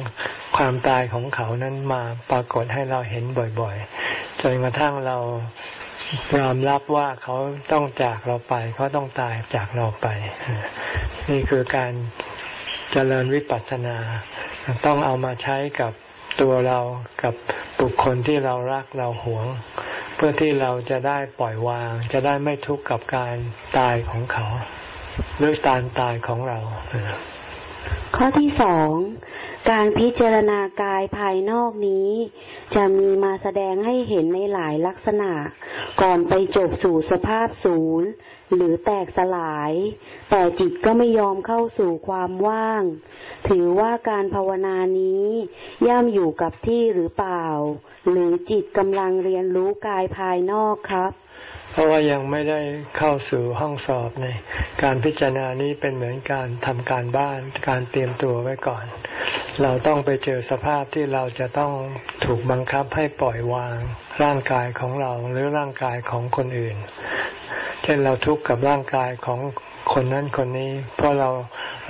[SPEAKER 1] ความตายของเขานั้นมาปรากฏให้เราเห็นบ่อยๆจนกระทั่งเรา ยอมรับว่าเขาต้องจากเราไป เขาต้องตายจากเราไป นี่คือการเจริญวิปัสสนา ต้องเอามาใช้กับตัวเรากับบุคคลที่เรารักเราหวง เพื่อที่เราจะได้ปล่อยวาง จะได้ไม่ทุกข์กับการตายของเขาหรือการตายของเรา
[SPEAKER 6] ข้อที่สอง การพิจารณากายภายนอกนี้ จะมีมาแสดงให้เห็นในหลายลักษณะ ก่อนไปจบสู่สภาพศูนย์หรือแตกสลาย แต่จิตก็ไม่ยอมเข้าสู่ความว่าง ถือว่าการภาวนานี้ย่ำอยู่กับที่หรือเปล่า หรือจิตกำลังเรียนรู้กายภายนอกครับ
[SPEAKER 1] เพราะว่ายังไม่ได้เข้าสู่ห้องสอบใน การพิจารณานี้เป็นเหมือนการทำการบ้านการเตรียมตัวไว้ก่อน เราต้องไปเจอสภาพที่เราจะต้องถูกบังคับให้ปล่อยวางร่างกายของเราหรือร่างกายของคนอื่น เช่นเราทุกข์กับร่างกายของคนนั้นคนนี้ เพราะเรา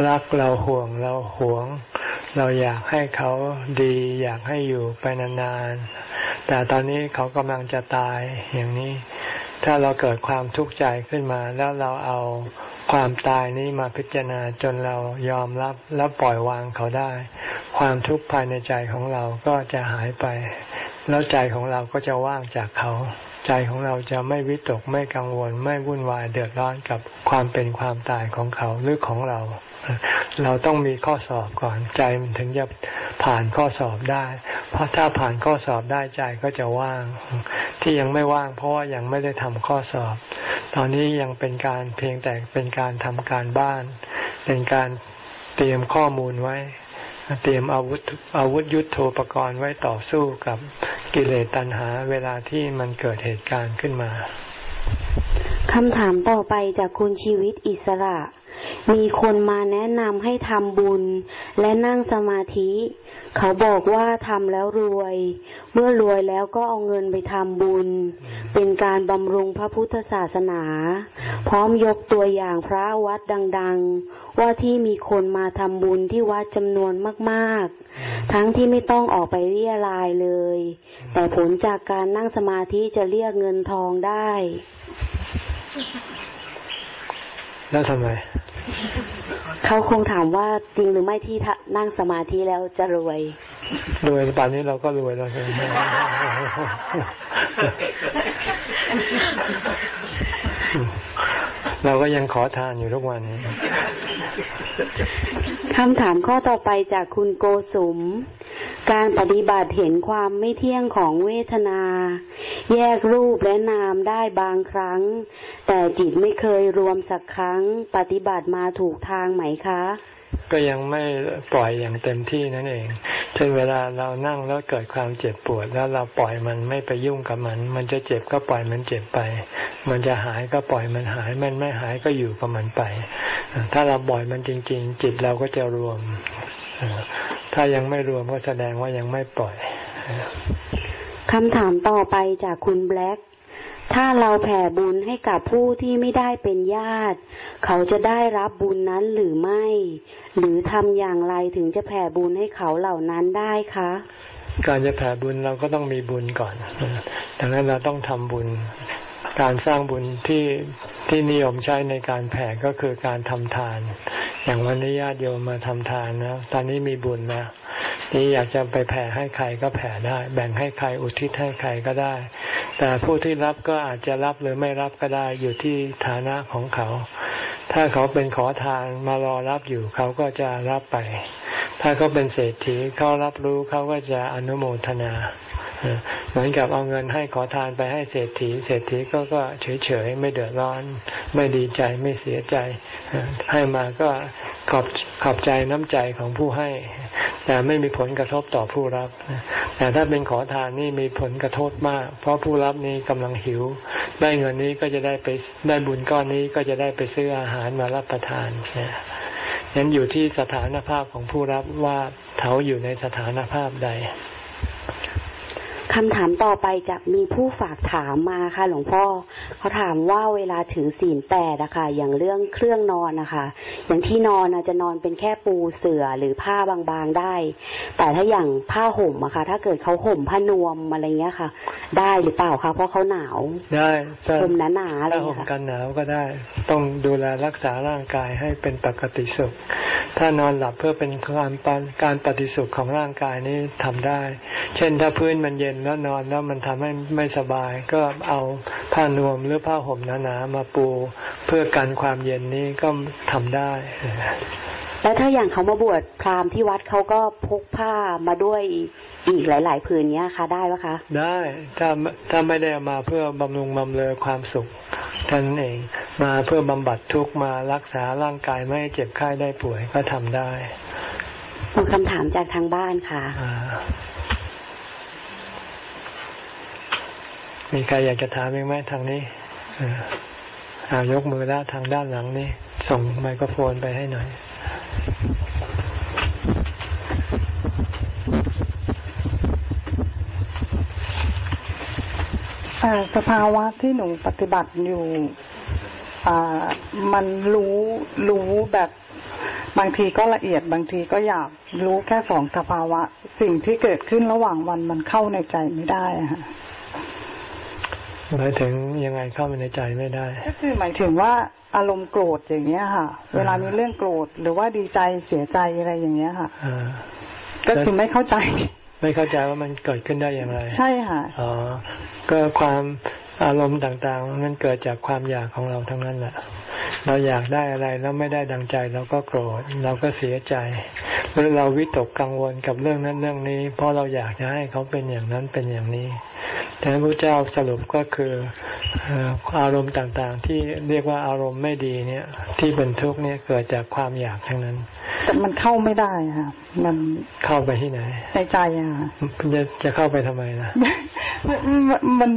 [SPEAKER 1] รักเราห่วงเราหวง เราอยากให้เขาดีอยากให้อยู่ไปนานๆแต่ตอนนี้เขากำลังจะตายอย่างนี้ ถ้าเราเกิดความทุกข์ใจขึ้นมา แล้วเราเอาความตายนี้มาพิจารณาจนเรายอมรับแล้วปล่อยวางเขาได้ ความทุกข์ภายในใจของเราก็จะหายไป แล้วใจของเราก็จะว่างจากเขา ใจของเราจะไม่วิตกไม่กังวล ไม่วุ่นวายเดือดร้อนกับความเป็นความตายของเขาหรือของเรา เราต้องมีข้อสอบก่อนใจมันถึงจะผ่านข้อสอบได้ เพราะถ้าผ่านข้อสอบได้ใจก็จะว่าง ที่ยังไม่ว่างเพราะว่ายังไม่ได้ทำข้อสอบ ตอนนี้ยังเป็นการเพียงแต่เป็นการทำการบ้าน เป็นการเตรียมข้อมูลไว้ เตรียมอาวุธอาวุธยุทโธปกรณ์ไว้ต่อสู้กับกิเลสตัณหา เวลาที่มันเกิดเหตุการณ์ขึ้นมา
[SPEAKER 6] คำถามต่อไปจากคุณชีวิตอิสระ มีคนมาแนะนำให้ทำบุญ และนั่งสมาธิ เขาบอกว่าทำแล้วรวย เมื่อรวยแล้วก็เอาเงินไปทำบุญ เป็นการบำรุงพระพุทธศาสนา พร้อมยกตัวอย่างพระวัดดัง ๆ ว่าที่มีคนมาทำบุญที่วัดจำนวนมากๆ ทั้งที่ไม่ต้องออกไปเรียรายเลย แต่ผลจากการนั่งสมาธิจะเรียกเงินทองได้
[SPEAKER 1] แล้วทำไม Yeah. <laughs>
[SPEAKER 6] เขาคงถามว่าจริงหรือไม่ที่นั่งสมาธิแล้วจะรวย
[SPEAKER 1] รวยป่านนี้เราก็รวยแล้วใช่ไหมเราก็ยังขอทานอยู่ทุกวันนี้
[SPEAKER 6] คำถามข้อต่อไปจากคุณโกสุม การปฏิบัติเห็นความไม่เที่ยงของเวทนา แยกรูปและนามได้บางครั้ง แต่จิตไม่เคยรวมสักครั้ง ปฏิบัติมาถูกทางไหมคะ
[SPEAKER 1] ก็ยังไม่ปล่อยอย่างเต็มที่นั่นเอง เช่นเวลาเรานั่งแล้วเกิดความเจ็บปวด แล้วเราปล่อยมันไม่ไปยุ่งกับมัน มันจะเจ็บก็ปล่อยมันเจ็บไป มันจะหายก็ปล่อยมันหาย มันไม่หายก็อยู่กับมันไป ถ้าเราปล่อยมันจริง ๆ จิตเราก็จะรวม ถ้ายังไม่รวมก็แสดงว่ายังไม่ปล่อย
[SPEAKER 6] คำถามต่อไปจากคุณแบล็ก ถ้าเราแผ่บุญให้กับผู้ที่ไม่ได้เป็นญาติ เขาจะได้รับบุญนั้นหรือไม่ หรือทำอย่างไรถึงจะแผ่บุญให้เขาเหล่านั้นได้คะ
[SPEAKER 1] การจะแผ่บุญเราก็ต้องมีบุญก่อนดังนั้นเราต้องทำบุญ การสร้างบุญที่ที่นิยมใช้ในการแผ่ก็คือการทำทาน อย่างวันนี้ญาติโยมมาทำทานนะตอนนี้มีบุญนะนี่อยากจะไปแผ่ให้ใครก็แผ่ได้ แบ่งให้ใครอุทิศให้ใครก็ได้ แต่ผู้ที่รับก็อาจจะรับหรือไม่รับก็ได้อยู่ที่ฐานะของเขา ถ้าเขาเป็นขอทานมารอรับอยู่เขาก็จะรับไป ถ้าเขาเป็นเศรษฐีเขารับรู้เขาก็จะอนุโมทนา เหมือนกับเอาเงินให้ขอทานไปให้เศรษฐี เศรษฐีก็ก็เฉยเฉยไม่เดือดร้อน ไม่ดีใจไม่เสียใจ ให้มาก็ขอบขอบใจน้ำใจของผู้ให้ แต่ไม่มีผลกระทบต่อผู้รับ แต่ถ้าเป็นขอทานนี่มีผลกระทบมาก เพราะผู้รับนี้กำลังหิว ได้เงินนี้ก็จะได้ไปได้บุญก้อนนี้ก็จะได้ไปซื้ออาหารมารับประทาน นั้นอยู่ที่สถานภาพของผู้รับว่าเขาอยู่ในสถานภาพใด
[SPEAKER 6] คำถามต่อไปจะมีผู้ฝากถามมาค่ะ หลวงพ่อเขาถามว่าเวลาถือศีลแปดอะค่ะ อย่างเรื่องเครื่องนอนนะคะอย่างที่นอนจะนอนเป็นแค่ปูเสื่อหรือผ้าบางๆได้ แต่ถ้าอย่างผ้าห่มอะค่ะ ถ้าเกิดเขาห่มผ้านวมอะไรเงี้ยค่ะ ได้หรือเปล่าคะเพราะเขาหนาว
[SPEAKER 1] ได้
[SPEAKER 6] ห่มหนาๆอะไร
[SPEAKER 1] ถ้าห่มกันหนาวก็ได้ ต้องดูแลรักษาร่างกายให้เป็นปกติสุข ถ้านอนหลับเพื่อเป็นการการปฏิสุขของร่างกายนี้ทำได้ เช่นถ้าพื้นมันเย็นแล้วนอนแล้วมันทำให้ไม่สบาย ก็เอาผ้านวมหรือผ้าห่มหนาๆมาปูเพื่อกันความเย็นนี้ก็ทำได้
[SPEAKER 6] แล้วถ้าอย่างเขามาบวชพราหมณ์ที่วัดเขาก็พกผ้ามาด้วยอีกหลาย ๆ ผืนเนี้ยคะได้ไหมคะ
[SPEAKER 1] ได้ถ้าถ้าไม่ได้มาเพื่อบำรุงบำเรอความสุขท่านเองมาเพื่อบำบัดทุกมารักษาร่างกายไม่ให้เจ็บไข้ได้ป่วยก็ทำได้
[SPEAKER 6] มีคำถามจากทางบ้านค่ะ
[SPEAKER 1] มีใครอยากจะถามอีกไหมทางนี้อายกมือแล้วทางด้านหลังนี่ส่งไมโครโฟนไปให้หน่อย
[SPEAKER 7] สภาวะที่หนูปฏิบัติอยู่มันรู้รู้แบบบางทีก็ละเอียดบางทีก็อยากรู้แค่สองสภาวะ สิ่งที่เกิดขึ้นระหว่างวันมันเข้าในใจไม่ได้ค่ะ
[SPEAKER 1] หมายถึงยังไงเข้าไปในใจไม่ได้
[SPEAKER 7] ก็คือหมายถึงว่าอารมณ์โกรธอย่างเงี้ยค่ะ เวลามีเรื่องโกรธหรือว่าดีใจเสียใจอะไรอย่างเงี้ยค่ะก็คือไม่เข้าใจ
[SPEAKER 1] ไม่เข้าใจว่ามันเกิดขึ้นได้อย่างไร
[SPEAKER 7] ใช่ค่ะ
[SPEAKER 1] อ๋อก็ความอารมณ์ต่างๆ มันเกิดจากความอยากของเราทั้งนั้นแหละเราอยากได้อะไรแล้วไม่ได้ดังใจเราก็โกรธเราก็เสียใจ หรือเราวิตกกังวลกับเรื่องนั้นเรื่องนี้ เพราะเราอยากจะให้เขาเป็นอย่างนั้นเป็นอย่างนี้แต่พระเจ้าสรุปก็คืออารมณ์ต่างๆ ที่เรียกว่าอารมณ์ไม่ดีเนี่ย ที่เป็นทุกข์เนี่ยเกิดจากความอยากทั้งนั้น
[SPEAKER 7] แต่มันเข้าไม่ได้ค่ะมัน
[SPEAKER 1] เข้าไปที่ไหน
[SPEAKER 7] ในใจอะ
[SPEAKER 1] จะจะเข้าไปทำไมล่ะ
[SPEAKER 7] มัน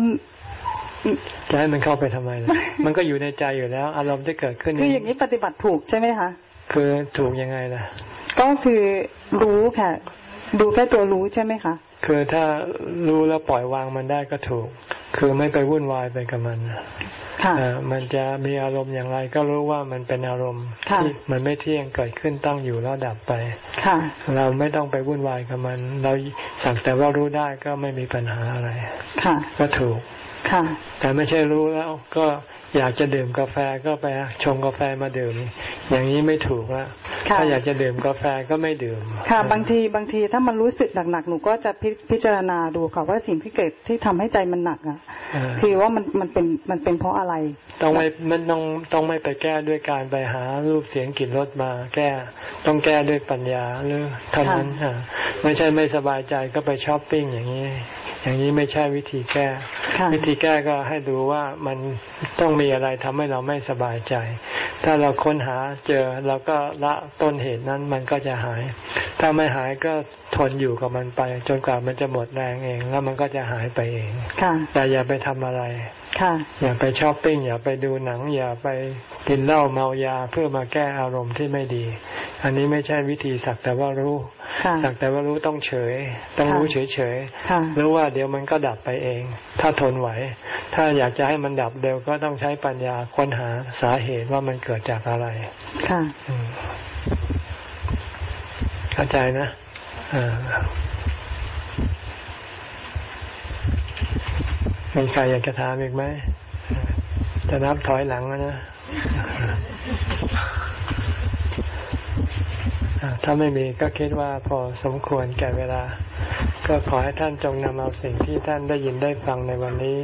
[SPEAKER 1] จะให้มันเข้าไปทำไมล่ะมันก็อยู่ในใจอยู่แล้ว อารมณ์ที่เกิดขึ้น
[SPEAKER 7] คืออย่างนี้ปฏิบัติถูกใช่ไหมคะ
[SPEAKER 1] คือถูกยังไงล่ะ
[SPEAKER 7] ก็คือรู้ค่ะ ดูแค่ตัวรู้ใช่ไหมคะ
[SPEAKER 1] คือถ้ารู้แล้วปล่อยวางมันได้ก็ถูก คือไม่ไปวุ่นวายไปกับมันค่ะมันจะมีอารมณ์อย่างไรก็รู้ว่ามันเป็นอารมณ์ที่มันไม่เที่ยงเกิดขึ้นตั้งอยู่แล้วดับไป
[SPEAKER 7] ค่ะ
[SPEAKER 1] เราไม่ต้องไปวุ่นวายกับมัน เราสั่งแต่ว่ารู้ได้ก็ไม่มีปัญหาอะไร
[SPEAKER 7] ค่ะ
[SPEAKER 1] ก็ถูก
[SPEAKER 7] ค่ะ
[SPEAKER 1] แต่ไม่ใช่รู้แล้วก็ อยากจะดื่มกาแฟก็ไปชงกาแฟมาดื่ม อย่างนี้ไม่ถูกละถ้าอยากจะดื่มกาแฟก็ไม่ดื่ม
[SPEAKER 7] ค่ะ บางทีบางทีถ้ามันรู้สึกหนักๆหนูก็จะพพิจารณาดูค่ะว่าสิ่งที่เกิดที่ทำให้ใจมันหนักอะ คือว่ามันมันเป็นมันเป็นเพราะอะไร
[SPEAKER 1] ต้องไม่มันต้องต้องไม่ไปแก้ด้วยการไปหารูปเสียงกลิ่นรสมา แก้ต้องแก้ด้วยปัญญาหรือเท่านั้นไม่ใช่ไม่สบายใจก็ไปช้อปปิ้งอย่างนี้ อย่างนี้ไม่ใช่วิธีแก้ วิธีแก้ก็ให้ดูว่ามันต้องมีอะไรทำให้เราไม่สบายใจ ถ้าเราค้นหาเจอเราก็ละต้นเหตุนั้นมันก็จะหาย ถ้าไม่หายก็ทนอยู่กับมันไป จนกว่ามันจะหมดแรงเอง แล้วมันก็จะหายไปเองแต่อย่าไปทำอะไรอย่าไปช้อปปิ้งอย่าไปดูหนัง อย่าไปกินเหล้าเมายาเพื่อมาแก้อารมณ์ที่ไม่ดี อันนี้ไม่ใช่วิธีสักแต่ว่ารู้สักแต่ว่ารู้ต้องเฉย ต้องรู้เฉยเฉยรู้ว่าเดี๋ยวมันก็ดับไปเอง ถ้าทนไหว ถ้าอยากจะให้มันดับเร็วก็ต้องใช้ปัญญาค้นหาสาเหตุว่ามันเกิดจากอะไร
[SPEAKER 7] ค่ะ
[SPEAKER 1] เข้าใจนะอ่ามีใครอยากจะถามอีกไหม จะนับถอยหลังนะ ถ้าไม่มีก็คิดว่าพอสมควรแก่เวลา ก็ขอให้ท่านจงนำเอาสิ่งที่ท่านได้ยินได้ฟังในวันนี้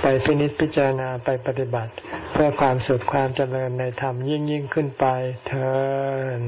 [SPEAKER 1] ไปพินิจพิจารณาไปปฏิบัติ เพื่อความสุขความเจริญในธรรมยิ่งยิ่งขึ้นไปเถิด